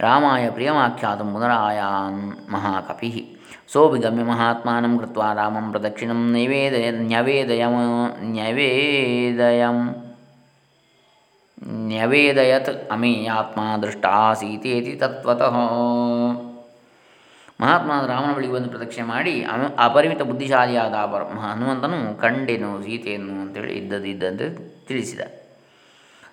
ರಾಮಾಯ ಪ್ರಿಯಮಾಖ್ಯಾತ ಮುದರಾಯಾನ್ ಮಹಾಕಪಿ. ಸೋಭಿಗಮ್ಯ ಮಹಾತ್ಮಾನಂ ಕೃತ್ವಾ ರಾಮಂ ಪ್ರದಕ್ಷಿಣಂ ನೈವೇದಯ ನ್ಯವೇದಯಮ, ನ್ಯವೇದಯಂ, ನ್ಯವೇದಯತ್ ಅಮೇಯಾತ್ಮ ದೃಷ್ಟ ಸೀತೇತಿ ತತ್ವತಃ. ಮಹಾತ್ಮನಾದ ರಾಮನ ಬಳಿಗೆ ಬಂದು ಪ್ರದಕ್ಷಿಣೆ ಮಾಡಿ, ಅಮ, ಅಪರಿಮಿತ ಬುದ್ಧಿಶಾಲಿಯಾದ ಹನುಮಂತನು ಕಂಡೆನು ಸೀತೆಯನ್ನು ಅಂತೇಳಿ ಇದ್ದದಿದ್ದಂತೆ ತಿಳಿಸಿದ.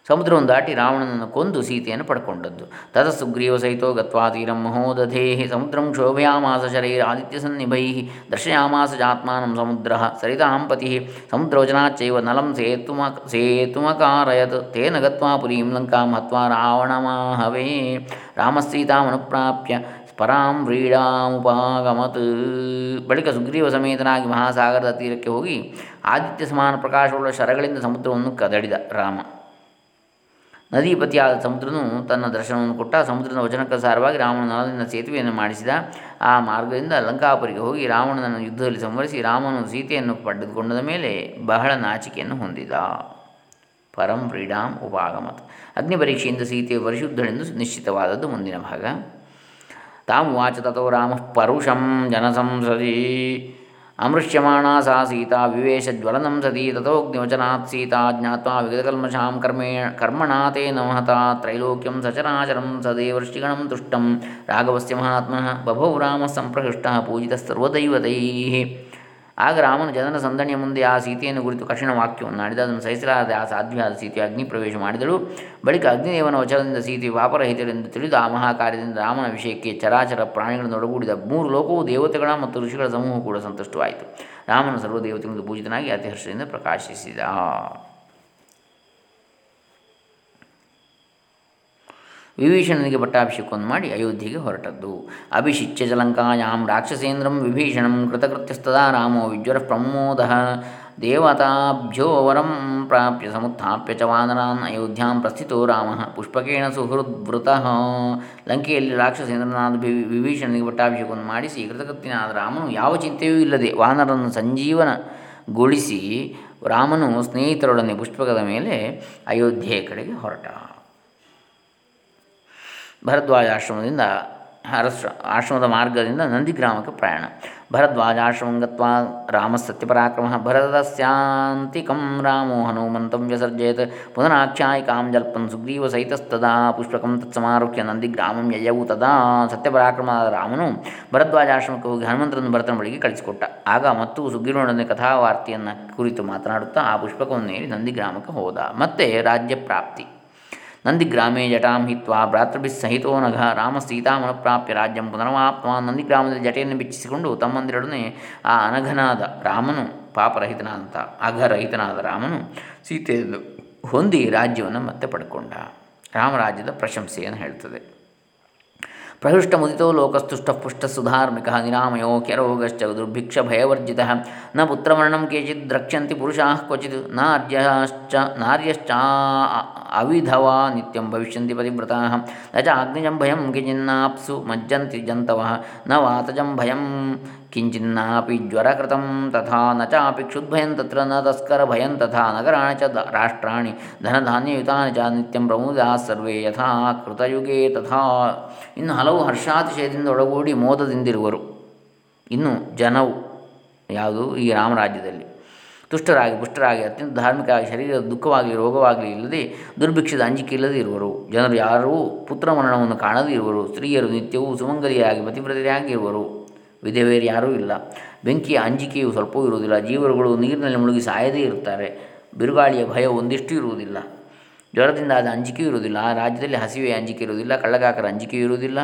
ಸಮುದ್ರವನ್ನು ದಾಟಿ ರಾವಣನನ್ನು ಕೊಂದು ಸೀತೆಯನ್ನು ಪಡ್ಕೊಂಡದ್ದು. ತದ ಸುಗ್ರೀವ ಸಹಿತೋ ಗತ್ವಾ ತೀರಂ ಮಹೋದಧೇಹಿ ಸಮುದ್ರಂ ಶೋಭಯಾಮಾಸ ಶರೈರ ಆದಿತ್ಯ ಸನ್ನಿಭೈ ದರ್ಶಯಾಮಾಸ ಜಾತ್ಮಾನಂ ಸಮುದ್ರ ಸರಿತಾಂಪತಿ ಸಮುದ್ರವಚನಾಚ್ಚೈವ ನಲಂ ಸೇತುಮ ಸೇತುಮಕಾರಯತ್ ತೇನ ಗತ್ವಾ ಪುರೀಂ ಲಂಕಾಂ ಹತ್ವಾ ರಾವಣಮಾಹವೇ ರಾಮಸೀತಾಮನುಪ್ರಾಪ್ಯ ಪರಾಂ ವ್ರೀಡಾಮುಪಾಗಮತ್. ಬಳಿಕ ಸುಗ್ರೀವ ಸಮೇತನಾಗಿ ಮಹಾಸಾಗರದ ತೀರಕ್ಕೆ ಹೋಗಿ ಆದಿತ್ಯ ಸಮಾನ ಪ್ರಕಾಶವುಳ್ಳ ಶರಗಳಿಂದ ಸಮುದ್ರವನ್ನು ಕದಡಿದ ರಾಮ. ನದೀಪತಿಯಾದ ಸಮುದ್ರನು ತನ್ನ ದರ್ಶನವನ್ನು ಕೊಟ್ಟ. ಸಮುದ್ರದ ವಚನಕ್ಕಸಾರವಾಗಿ ರಾಮನ ನಾಲಿನ ಸೇತುವೆಯನ್ನು ಮಾಡಿಸಿದ. ಆ ಮಾರ್ಗದಿಂದ ಲಂಕಾಪುರಿಗೆ ಹೋಗಿ ರಾವಣನನ್ನು ಯುದ್ಧದಲ್ಲಿ ಸಂವರಿಸಿ ರಾಮನು ಸೀತೆಯನ್ನು ಪಡೆದುಕೊಂಡ ಮೇಲೆ ಬಹಳ ನಾಚಿಕೆಯನ್ನು ಹೊಂದಿದ. ಪರಂ ಪ್ರೀಡಾಂ ಉಪಾಗಮತ್. ಅಗ್ನಿ ಪರೀಕ್ಷೆಯಿಂದ ಸೀತೆಯು ಪರಿಶುದ್ಧಳೆಂದು ನಿಶ್ಚಿತವಾದದ್ದು ಮುಂದಿನ ಭಾಗ. ತಾಮುವಾಚ ತಥೋ ರಾಮ ಪರುಷಂ ಜನಸಂಸದಿ. ಅಮೃಷ್ಯಮಾಣ ಸಾ ಸೀತಾ ವಿವೇಶ ಜ್ವಲನಂ ಸತಿ ತಥೋಗ್ನಿವಚನಾತ್ ಸೀತಾ ಜ್ಞಾತ್ವಾ ವಿಗತಕಲ್ಮಷಾಂ ಕರ್ಮೇ ಕರ್ಮಣಾ ತೇನ ಮಹತಾ ತ್ರೈಲೋಕ್ಯಂ ಸಚರಾಚರಂ ಸದೇವರ್ಷಿಗಣಂ ತುಷ್ಟಂ ರಾಘವಸ್ಯ ಮಹಾತ್ಮನಃ ಬಭೌ ರಾಮ ಸಂಪ್ರಹೃಷ್ಟ ಪೂಜಿತ ಸರ್ವದೈವತೈ ಆಗ ರಾಮನು ಜನನ ಸಂದಣಿಯ ಮುಂದೆ ಆ ಸೀತೆಯನ್ನು ಕುರಿತು ಕಠಿಣ ವಾಕ್ಯವನ್ನು ಆಡಿದ. ಅದನ್ನು ಸಹಿಸಲಾದ ಆ ಸಾಧ್ವಿಯಾದ ಸೀತೆ ಅಗ್ನಿ ಪ್ರವೇಶ ಮಾಡಿದಳು. ಬಳಿಕ ಅಗ್ನಿದೇವನ ವಚನದಿಂದ ಸೀತೆ ಪಾಪರಹಿತರೆಂದು ತಿಳಿದು ಆ ಮಹಾಕಾರ್ಯದಿಂದ ರಾಮನ ವಿಷಯಕ್ಕೆ ಚರಾಚರ ಪ್ರಾಣಿಗಳನ್ನು ಒಳಗೂಡಿದ ಮೂರು ಲೋಕವು ದೇವತೆಗಳ ಮತ್ತು ಋಷಿಗಳ ಸಮೂಹ ಕೂಡ ಸಂತುಷ್ಟವಾಯಿತು. ರಾಮನು ಸರ್ವದೇವತೆಗಳಿಂದ ಪೂಜಿತನಾಗಿ ಅತಿ ಹರ್ಷದಿಂದ ಪ್ರಕಾಶಿಸಿದ. ವಿಭೀಷಣನಿಗೆ ಪಟ್ಟಾಭಿಷೇಕವನ್ನು ಮಾಡಿ ಅಯೋಧ್ಯೆಗೆ ಹೊರಟದ್ದು. ಅಭಿಷಿಚ್ಯ ರಾಕ್ಷಸೇಂದ್ರಂ ವಿಭೀಷಣಂ ಕೃತಕೃತ್ಯಸ್ತದಾ ರಾಮೋ ವಿಜ್ವರ ಪ್ರಮೋದ. ದೇವತಾಭ್ಯೋ ವರಂ ಪ್ರಾಪ್ಯ ಸಮುತ್ಥಾಪ್ಯ ಚ ವಾನರಾನ್ ಅಯೋಧ್ಯಾಂ ಪ್ರಸ್ಥಿತೋ ರಾಮ. ಪುಷ್ಪಕೇಣ ಸುಹೃದ್ವೃತಃ. ಲಂಕೆಯಲ್ಲಿ ರಾಕ್ಷಸೇಂದ್ರನಾದ ವಿಭೀಷಣನಿಗೆ ಪಟ್ಟಾಭಿಷೇಕವನ್ನು ಮಾಡಿಸಿ ಕೃತಕೃತ್ಯನಾದ ರಾಮನು ಯಾವ ಚಿಂತೆಯೂ ಇಲ್ಲದೆ ವಾನರನ್ನು ಸಂಜೀವನಗೊಳಿಸಿ ರಾಮನು ಸ್ನೇಹಿತರೊಡನೆ ಪುಷ್ಪಕದ ಮೇಲೆ ಅಯೋಧ್ಯೆಯ ಕಡೆಗೆ ಹೊರಟ. ಭರದ್ವಾಜ ಆಶ್ರಮದಿಂದ ಅರಸ ಆಶ್ರಮದ ಮಾರ್ಗದಿಂದ ನಂದಿಗ್ರಾಮಕ್ಕೆ ಪ್ರಯಾಣ. ಭರದ್ವಾಜಾಶ್ರಮಗತ್ವ ರಾಮ ಸತ್ಯಪರಾಕ್ರಮ ಭರತಸ್ಯಾಂತಿಕಂ ರಾಮೋ ಹನುಮಂತಂ ವ್ಯಸರ್ಜಯತ್ ಪುನರಾಖ್ಯಾಯಿಕಾಂ ಜಲ್ಪನ್ ಸುಗ್ರೀವ ಸಹಿತಸ್ತದಾ ಪುಷ್ಪಕಂ ತತ್ಸಮಾರೋಹ್ಯ ನಂದಿಗ್ರಾಮಂ ಯಯವು ತದಾ ಸತ್ಯಪರಾಕ್ರಮದ ರಾಮನು ಭರದ್ವಾಜಾಶ್ರಮಕ್ಕೆ ಹೋಗಿ ಹನುಮಂತರನ್ನು ಭರತನ ಬಳಿಗೆ ಕಳಿಸಿಕೊಟ್ಟ. ಆಗ ಮತ್ತು ಸುಗ್ರೀವನೊಡನೆ ಕಥಾವಾರ್ತೆಯನ್ನು ಕುರಿತು ಮಾತನಾಡುತ್ತಾ ಆ ಪುಷ್ಪಕವನ್ನು ನಂದಿ ನಂದಿಗ್ರಾಮಕ್ಕೆ ಹೋದ. ಮತ್ತೆ ರಾಜ್ಯ ಪ್ರಾಪ್ತಿ. ನಂದಿಗ್ರಾಮೇ ಜಟಾಂ ಹಿತ್ವಾ ಭ್ರಾತೃಭಿಸ್ಸಹಿತೋ ನಘ ರಾಮ ಸೀತಾಮನಪ್ರಾಪ್ಯ ರಾಜ್ಯಂ ಪುನರಮಾಪ್ತವಾನ್ ನಂದಿಗ್ರಾಮದಲ್ಲಿ ಜಟೆಯನ್ನು ಬಿಚ್ಚಿಸಿಕೊಂಡು ತಮ್ಮಂದಿರೊಡನೆ ಆ ಅನಘನಾದ ರಾಮನು ಪಾಪರಹಿತನಾದಂಥ ಅಘರಹಿತನಾದ ರಾಮನು ಸೀತೆಯನ್ನು ಹೊಂದಿ ರಾಜ್ಯವನ್ನು ಮತ್ತೆ ಪಡ್ಕೊಂಡ. ರಾಮರಾಜ್ಯದ ಪ್ರಶಂಸೆಯನ್ನು ಹೇಳ್ತದೆ. ಪ್ರಹೃಷ್ಟಮುದಿತೋ ಲೋಕಸ್ತುಷ್ಟ ಪುಷ್ಟ ಸುಧಾರ್ಮಿಕ ನಿರಾಮಯೋ ಕ್ಯರೋಗಶ್ಚ ದುರ್ಭಿಕ್ಷ ಭಯವರ್ಜಿತ ನ ಪುತ್ರಮರಣಂ ಕೇಚಿತ್ ದ್ರಕ್ಷ್ಯಂತಿ ಪುರುಷಾ ಕ್ವಚಿತ್ ನಾರ್ಯಶ್ಚ ನಾರ್ಯಶ್ಚ ಅವಿಧವಾ ನಿತ್ಯಂ ಭವಿಷ್ಯಂತಿ ಪತಿವ್ರತಾ ನ ಚ ಅಗ್ನಿಜಂ ಭಯಂ ಕಿಚಿನ್ನಾಪ್ಸು ಮಜ್ಜಂತಿ ಜಂತವಃ, ನ ವಾತಜಂ ಭಯಂ ಜ್ವರಕೃತಂ ತಥಾ ನ ಚಾಪಿ ಕ್ಷುದ್ಭಯಂ ತತ್ರ ನ ತಸ್ಕರಭಯಂ ತಥಾ ನಗರಾಣಿ ಚ ದ- ರಾಷ್ಟ್ರಾಣಿ ಧನಧಾನ್ಯಯುತಾನಿ ಚ ನಿತ್ಯಂ ಪ್ರಮುದಾ ಸರ್ವೇ ಯಥಾ ಕೃತಯುಗೇ ತಥಾ ಇನ್ನು ಹಲವು ಹರ್ಷಾತಿಶಯದಿಂದ ಒಳಗೂಡಿ ಮೋದದಿಂದಿರುವರು. ಇನ್ನು ಜನವು ಯಾವುದು ಈ ರಾಮರಾಜ್ಯದಲ್ಲಿ. ತುಷ್ಟರಾಗಿ ಪುಷ್ಟರಾಗಿ ಅತ್ಯಂತ ಧಾರ್ಮಿಕವಾಗಿ ಶರೀರದ ದುಃಖವಾಗಲಿ ರೋಗವಾಗಲಿ ಇಲ್ಲದೆ ದುರ್ಭಿಕ್ಷದ ಅಂಜಿಕೆ ಇಲ್ಲದೆ ಇರುವರು. ಜನರು ಯಾರೂ ಪುತ್ರ ಮರಣವನ್ನು ಕಾಣದೇ ಇರುವರು. ಸ್ತ್ರೀಯರು ನಿತ್ಯವೂ ಸುಮಂಗಲಿಯಾಗಿ ಪತಿವ್ರತೆಯಾಗಿ ಇರುವರು. ವಿಧವೆಯರು ಯಾರೂ ಇಲ್ಲ. ಬೆಂಕಿಯ ಅಂಜಿಕೆಯು ಸ್ವಲ್ಪವೂ ಇರುವುದಿಲ್ಲ. ಜೀವರುಗಳು ನೀರಿನಲ್ಲಿ ಮುಳುಗಿ ಸಾಯದೇ ಇರುತ್ತಾರೆ. ಬಿರುಗಾಳಿಯ ಭಯ ಒಂದಿಷ್ಟು ಇರುವುದಿಲ್ಲ. ಜ್ವರದಿಂದ ಆದ ಅಂಜಿಕೆಯೂ ಇರುವುದಿಲ್ಲ. ಆ ರಾಜ್ಯದಲ್ಲಿ ಹಸಿವೆಯ ಅಂಜಿಕೆ ಇರುವುದಿಲ್ಲ. ಕಳ್ಳಗಾಕರ ಅಂಜಿಕೆಯೂ ಇರುವುದಿಲ್ಲ.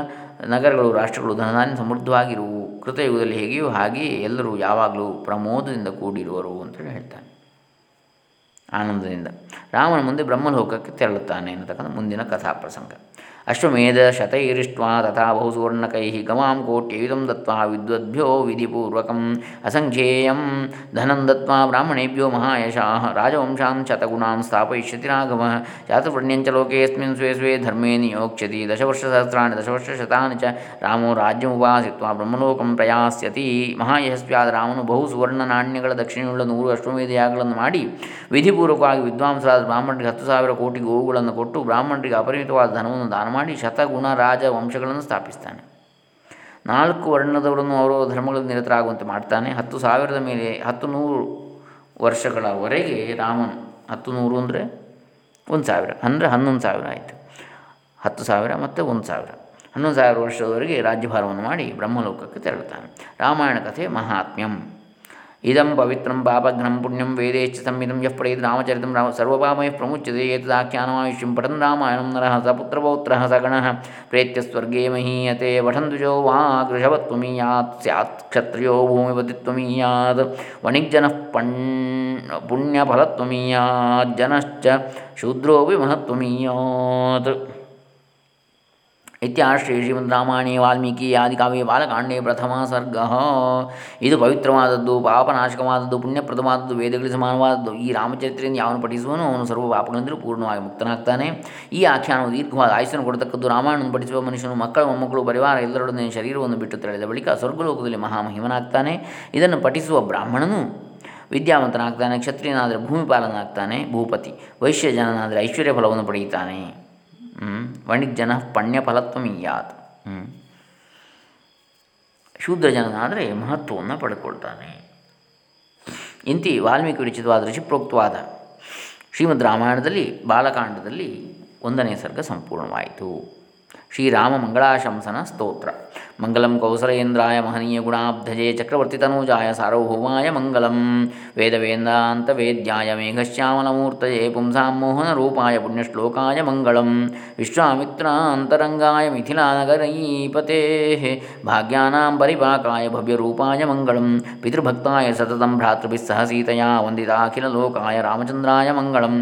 ನಗರಗಳು, ರಾಷ್ಟ್ರಗಳು ಧನಧಾನ್ಯ ಸಮೃದ್ಧವಾಗಿರುವು. ಕೃತಯುಗದಲ್ಲಿ ಹೇಗೆಯೂ ಹಾಗೆಯೇ ಎಲ್ಲರೂ ಯಾವಾಗಲೂ ಪ್ರಮೋದದಿಂದ ಕೂಡಿರುವರು ಅಂತೇಳಿ ಹೇಳ್ತಾನೆ. ಆನಂದದಿಂದ ರಾಮನ ಮುಂದೆ ಬ್ರಹ್ಮಲೋಕಕ್ಕೆ ತೆರಳುತ್ತಾನೆ ಅನ್ನತಕ್ಕಂಥ ಮುಂದಿನ ಕಥಾಪ್ರಸಂಗ. ಅಶ್ವಮೇಧ ಶತೈರಿಷ್ಟ್ವಾ ತಥಾ ಬಹುಸುವರ್ಣಕೈ ಗವಾಂ ಕೋಟ್ಯಯುಧಂ ದತ್ವಾ ವಿದ್ವದ್ಭ್ಯೋ ವಿಧಿಪೂರ್ವಕಂ ಅಸಂಖ್ಯೇಯಂ ಧನಂ ದತ್ವಾ ಬ್ರಾಹ್ಮಣೇಭ್ಯೋ ಮಹಾಯಶಾಃ ರಾಜವಂಶಾನ್ ಶತಗುಣಾನ್ ಸ್ಥಾಪಯಿಷ್ಯತಿ ರಾಘವಃ ಚಾತುರ್ಣ್ಯಂಚ ಲೋಕೇऽಸ್ಮಿನ್ ಸ್ವೆ ಸ್ವೆ ಧರ್ಮೇ ನಿಯೋಕ್ಷ್ಯತಿ ದಶವರ್ಷಸಹಸ್ರಾಣಿ ದಶವರ್ಷಶತಾನಿ ಚ ರಾಮೋ ರಾಜ್ಯಮುಪಾಸಿತ್ವಾ ಬ್ರಹ್ಮಲೋಕಂ ಪ್ರಯಾಸ್ಯತಿ ಮಹಾಯಶಸ್ವಿಯಾದ ರಾಮನು ಬಹು ಸುವರ್ಣ ನಾಣ್ಯಗಳ ದಕ್ಷಿಣೆಯುಳ್ಳ ನೂರು ಅಶ್ವಮೇಧ ಯಾಗಗಳನ್ನು ಮಾಡಿ ವಿಧಿಪೂರ್ವಕವಾಗಿ ವಿದ್ವಾಂಸರಾದ ಬ್ರಾಹ್ಮಣರಿಗೆ ಹತ್ತು ಸಾವಿರ ಕೋಟಿ ಗೋವುಗಳನ್ನು ಕೊಟ್ಟು ಬ್ರಾಹ್ಮಣರಿಗೆ ಅಪರಿಮಿತವಾದ ಧನವನ್ನು ದಾನ ಮಾಡಿ ಶತಗುಣ ರಾಜ ವಂಶಗಳನ್ನು ಸ್ಥಾಪಿಸ್ತಾನೆ. ನಾಲ್ಕು ವರ್ಣದವರನ್ನು ಅವರ ಧರ್ಮಗಳಲ್ಲಿ ನಿರತರಾಗುವಂತೆ ಮಾಡ್ತಾನೆ. ಹತ್ತು ಸಾವಿರದ ಮೇಲೆ ಹತ್ತು ನೂರು ವರ್ಷಗಳವರೆಗೆ ರಾಮನ್ ಹತ್ತು ನೂರು ಅಂದರೆ ಒಂದು ಸಾವಿರ, ಅಂದರೆ ಹನ್ನೊಂದು ಸಾವಿರ ಆಯಿತು. ಹತ್ತು ಸಾವಿರ ಮತ್ತು ಒಂದು ಸಾವಿರ. ಹನ್ನೊಂದು ಸಾವಿರ ವರ್ಷದವರೆಗೆ ರಾಜ್ಯಭಾರವನ್ನು ಮಾಡಿ ಬ್ರಹ್ಮಲೋಕಕ್ಕೆ ತೆರಳುತ್ತಾನೆ. ರಾಮಾಯಣ ಕಥೆ ಮಹಾತ್ಮ್ಯಂ. ಇದಂ ಪವಿತ್ರಂ ಪಾಪಘ್ನಂ ಪುಣ್ಯಂ ವೇದೇಶ್ಚ ಸಂಹಿತಂ ಯಃ ಪಡೆಯದ್ ರಾಮಚರಿತಂ ರಾಮ ಸರ್ವಪಾಮಯಃ ಪ್ರಮುಚ್ಯತೆ ಏತದಾಖ್ಯಾನಮಾಯುಷ್ಯಂ ಪಠನ್ ರಾಮಾಯಣಂ ನರಃ ಸ ಪುತ್ರಪೌತ್ರಃ ಸ ಗಣಃ ಪ್ರೇತ್ಯ ಸ್ವರ್ಗೇ ಮಹೀಯತೆ ಪಠನ್ ದ್ವಿಜೋ ವಾ ಗೃಹವತ್ವಮೀಯಾತ್ ಸ್ಯಾತ್ ಕ್ಷತ್ರಿಯೋ ಭೂಮಿಪತಿತ್ವಮೀಯಾತ್ ವಣಿಗ್ಜನಃ ಪಣ್ ಪುಣ್ಯಫಲತ್ವಮೀಯಾತ್ ಜನಶ್ಚ ಶೂದ್ರೋಪಿ ಮಹತ್ವಮೀಯಾತ್ ಇತ್ಯಾಶ್ರೀ ರಾಮಾಯಣೇ ವಾಲ್ಮೀಕಿ ಆದಿಕಾವ್ಯ ಬಾಲಕಾಂಡೇ ಪ್ರಥಮ ಸರ್ಗ ಇದು ಪವಿತ್ರವಾದದ್ದು ಪಾಪನಾಶಕವಾದದ್ದು ಪುಣ್ಯಪ್ರದವಾದದ್ದು ವೇದಗಳಿಗೆ ಸಮಾನವಾದದ್ದು ಈ ರಾಮಚರಿತ್ರೆಯನ್ನು ಯಾವನು ಪಠಿಸುವನು ಅವನು ಸರ್ವ ಪಾಪಗಳಿಂದಲೂ ಪೂರ್ಣವಾಗಿ ಮುಕ್ತನಾಗ್ತಾನೆ. ಈ ಆಖ್ಯಾನವು ದೀರ್ಘವಾದ ಆಯುಸ್ಸನ್ನು ಕೊಡತಕ್ಕದ್ದು ರಾಮಾಯಣವನ್ನು ಪಠಿಸುವ ಮನುಷ್ಯನು ಮಕ್ಕಳು, ಮೊಮ್ಮಕ್ಕಳು, ಪರಿವಾರ ಎಲ್ಲರೊಡನೆ ಶರೀರವನ್ನು ಬಿಟ್ಟು ತೆಳೆದ ಬಳಿಕ ಸ್ವರ್ಗಲೋಕದಲ್ಲಿ ಮಹಾಮಹಿಮನಾಗ್ತಾನೆ. ಇದನ್ನು ಪಠಿಸುವ ಬ್ರಾಹ್ಮಣನು ವಿದ್ಯಾವಂತನಾಗ್ತಾನೆ, ಕ್ಷತ್ರಿಯನಾದರೆ ಭೂಮಿಪಾಲನಾಗ್ತಾನೆ, ಭೂಪತಿ, ವೈಶ್ಯಜನನಾದರೆ ಐಶ್ವರ್ಯ ಫಲವನ್ನು ಪಡೆಯುತ್ತಾನೆ. ವಣಿಜ್ಜನ ಪಣ್ಯಫಲತ್ವಮೀಯಾತ್ ಶೂದ್ರಜನನಾದರೆ ಮಹತ್ವವನ್ನು ಪಡ್ಕೊಳ್ತಾನೆ. ಇಂತಿ ವಾಲ್ಮೀಕಿ ವಿರಚಿತವಾದ, ಋಷಿಪ್ರೋಕ್ತವಾದ ಶ್ರೀಮದ್ ರಾಮಾಯಣದಲ್ಲಿ, ಬಾಲಕಾಂಡದಲ್ಲಿ ಒಂದನೇ ಸರ್ಗ ಸಂಪೂರ್ಣವಾಯಿತು. ಶ್ರೀರಾಮ ಮಂಗಳಾಶಂಸನ ಸ್ತೋತ್ರ. ಮಂಗಲಂ ಕೌಸಲೇಂದ್ರಾಯ ಮಹನೀಯ ಗುಣಾಬ್ಧಜೇ ಚಕ್ರವರ್ತಿ ತನೂಜಾಯ ಸಾರ್ವಭೌಮಾಯ ಮಂಗಲಂ ವೇದವೇದಾಂತ ವೇದ್ಯಾಯ ಮೇಘಶ್ಯಾಮಲಮೂರ್ತಯೇ ಪುಂಸಾಂ ಮೋಹನ ರೂಪಾಯ ಪುಣ್ಯಶ್ಲೋಕಾಯ ಮಂಗಳಂ ವಿಶ್ವಾಮಿತ್ರಾಂತರಂಗಾಯ ಮಿಥಿಲಾನಗರೀಪತೆ ಭಾಗ್ಯಾನಾಂ ಪರಿಪಾಕಾಯ ಭವ್ಯರೂಪಾಯ ಮಂಗಳಂ ಪಿತೃಭಕ್ತಾಯ ಸತತಂ ಭ್ರಾತೃಭಿः ಸಹ ಸೀತಯಾ ವಂದಿತಾಖಿಲಲೋಕಾಯ ರಾಮಚಂದ್ರಾಯ ಮಂಗಳಂ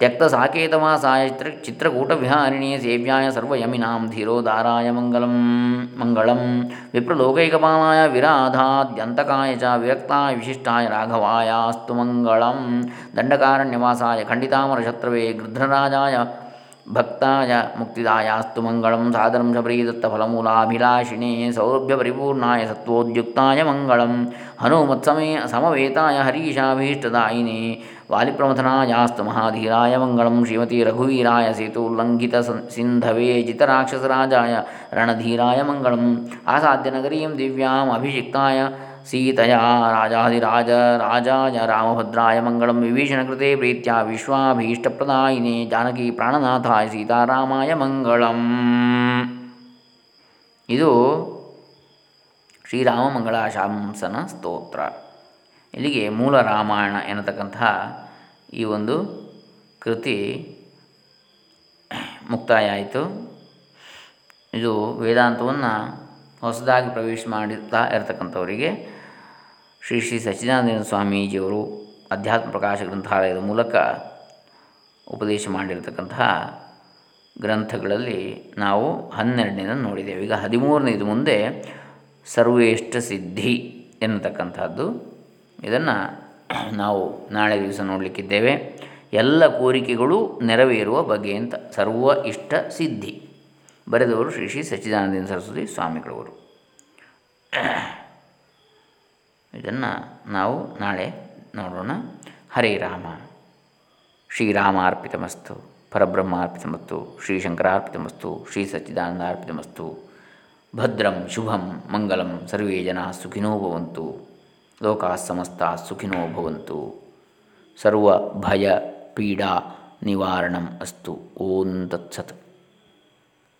ತ್ಯಕ್ತಸಾಕೇತವಾಸಾಯ ಚಿತ್ರ ಚಿತ್ರಕೂಟವಿಹಾರಿಣಿ ಸೇವ್ಯಾಯ ಸರ್ವಯಮಿನಾಂ ಧೀರೋದಾರಾಯ ಮಂಗಲಂ ಮಂಗಳಂ ವಿಪ್ರಲೋಕೈಕಪಾಲಾಯ ವಿರಾಧಾದ್ಯಂತಕಾಯ ಚ ವಿರಕ್ತಾಯ ವಿಶಿಷ್ಟಾಯ ರಾಘವಾಯಾಸ್ತು ಮಂಗಳಂ ದಂಡಕಾರಣ್ಯವಾಸಾಯ ಖಂಡಿತಾಮರಶತ್ರವೇ ಗೃಧ್ರರಾಜಾಯ ಭಕ್ತಾಯ ಮುಕ್ತಿದಾಯಾಸ್ತು ಮಂಗಳಂ ಸಾದರಂ ಶಬರೀದತ್ತಫಲಮೂಲಾಭಿಲಾಷಿಣೇ ಸೌರಭ್ಯಪರಿಪೂರ್ಣಾಯ ಸತ್ವೋದ್ಯುಕ್ತಾಯ ಮಂಗಳಂ ಹನುಮತ್ಸಮೇ ಸಮವೇತಾಯ ಹರೀಶಾಭೀಷ್ಟದಾಯಿನೇ ವಾಲಿಪ್ರಮಥನಾಯಾಸ್ತು ಮಹಾಧೀರಾಯ ಮಂಗಳಂ ಶ್ರೀಮತಿ ರಘುವೀರಾಯ ಸೇತುಲ್ಲಂಘಿತ ಸಿಂಧವೇ ಜಿತರಾಕ್ಷಸರಾಜಾಯ ರಣಧೀರಾಯ ಮಂಗಳಂ ಆಸಾದ್ಯ ನಗರೀಂ ದಿವ್ಯಾಂ ಅಭಿಷಿಕ್ತಾಯ ಸೀತೆಯ ರಾಜಾಧಿರಾಜ ರಾಜಾಯ ರಾಮಭದ್ರಾಯ ಮಂಗಳಂ ವಿಭೀಷಣ ಕೃತೆ ಪ್ರೀತ್ಯ ವಿಶ್ವಾಭೀಷ್ಟಪ್ರದಾಯಿನೇ ಜಾನಕಿ ಪ್ರಾಣನಾಥಾಯ ಸೀತಾರಾಮಾಯ ಮಂಗಳಂ. ಇದು ಶ್ರೀರಾಮ ಮಂಗಳಾಶಾಂಸನ ಸ್ತೋತ್ರ. ಇಲ್ಲಿಗೆ ಮೂಲ ರಾಮಾಯಣ ಎನ್ನತಕ್ಕಂತಹ ಈ ಒಂದು ಕೃತಿ ಮುಕ್ತಾಯ ಆಯಿತು ಇದು ವೇದಾಂತವನ್ನು ಹೊಸದಾಗಿ ಪ್ರವೇಶ ಮಾಡುತ್ತಾ ಇರತಕ್ಕಂಥವರಿಗೆ ಶ್ರೀ ಶ್ರೀ ಸಚ್ಚಿದಾನಂದ ಸ್ವಾಮೀಜಿಯವರು ಅಧ್ಯಾತ್ಮ ಪ್ರಕಾಶ ಗ್ರಂಥಾಲಯದ ಮೂಲಕ ಉಪದೇಶ ಮಾಡಿರತಕ್ಕಂತಹ ಗ್ರಂಥಗಳಲ್ಲಿ ನಾವು ಹನ್ನೆರಡನೇದನ್ನು ನೋಡಿದ್ದೇವೆ. ಈಗ ಹದಿಮೂರನೇದು ಮುಂದೆ ಸರ್ವೇಷ್ಟ ಸಿದ್ಧಿ ಎನ್ನತಕ್ಕಂಥದ್ದು. ಇದನ್ನು ನಾವು ನಾಳೆ ದಿವಸ ನೋಡಲಿಕ್ಕಿದ್ದೇವೆ. ಎಲ್ಲ ಕೋರಿಕೆಗಳು ನೆರವೇರುವ ಬಗೆ ಅಂತ ಸರ್ವ ಇಷ್ಟ ಸಿದ್ಧಿ. ಬರೆದವರು ಶ್ರೀ ಶ್ರೀ ಸಚ್ಚಿದಾನಂದ ಸರಸ್ವತಿ ಸ್ವಾಮಿಗಳವರು. ಇದನ್ನು ನಾವು ನಾಳೆ ನೋಡೋಣ. ಹರೇ ರಾಮ. ಶ್ರೀರಾಮಾರ್ಪಿತಮಸ್ತು ಪರಬ್ರಹ್ಮಾರ್ಪಿತಮಸ್ತು ಅರ್ಪಿತಮಸ್ತು. ಶ್ರೀ ಸಚ್ಚಿದಾನಂದಾರ್ಪಿತಮಸ್ತು ಭದ್ರಂ ಶುಭಂ ಮಂಗಲಂ. ಸರ್ವೇ ಜನ ಸುಖಿನೋ ಭವಂತು. ಲೋಕಾ ಸಮಸ್ತ ಸುಖಿನೋ ಭವಂತು. ಸರ್ವ ಭಯ ಪೀಡಾ ನಿವಾರಣಂ ಅಸ್ತು. ಓಂ ತತ್ಸತ್.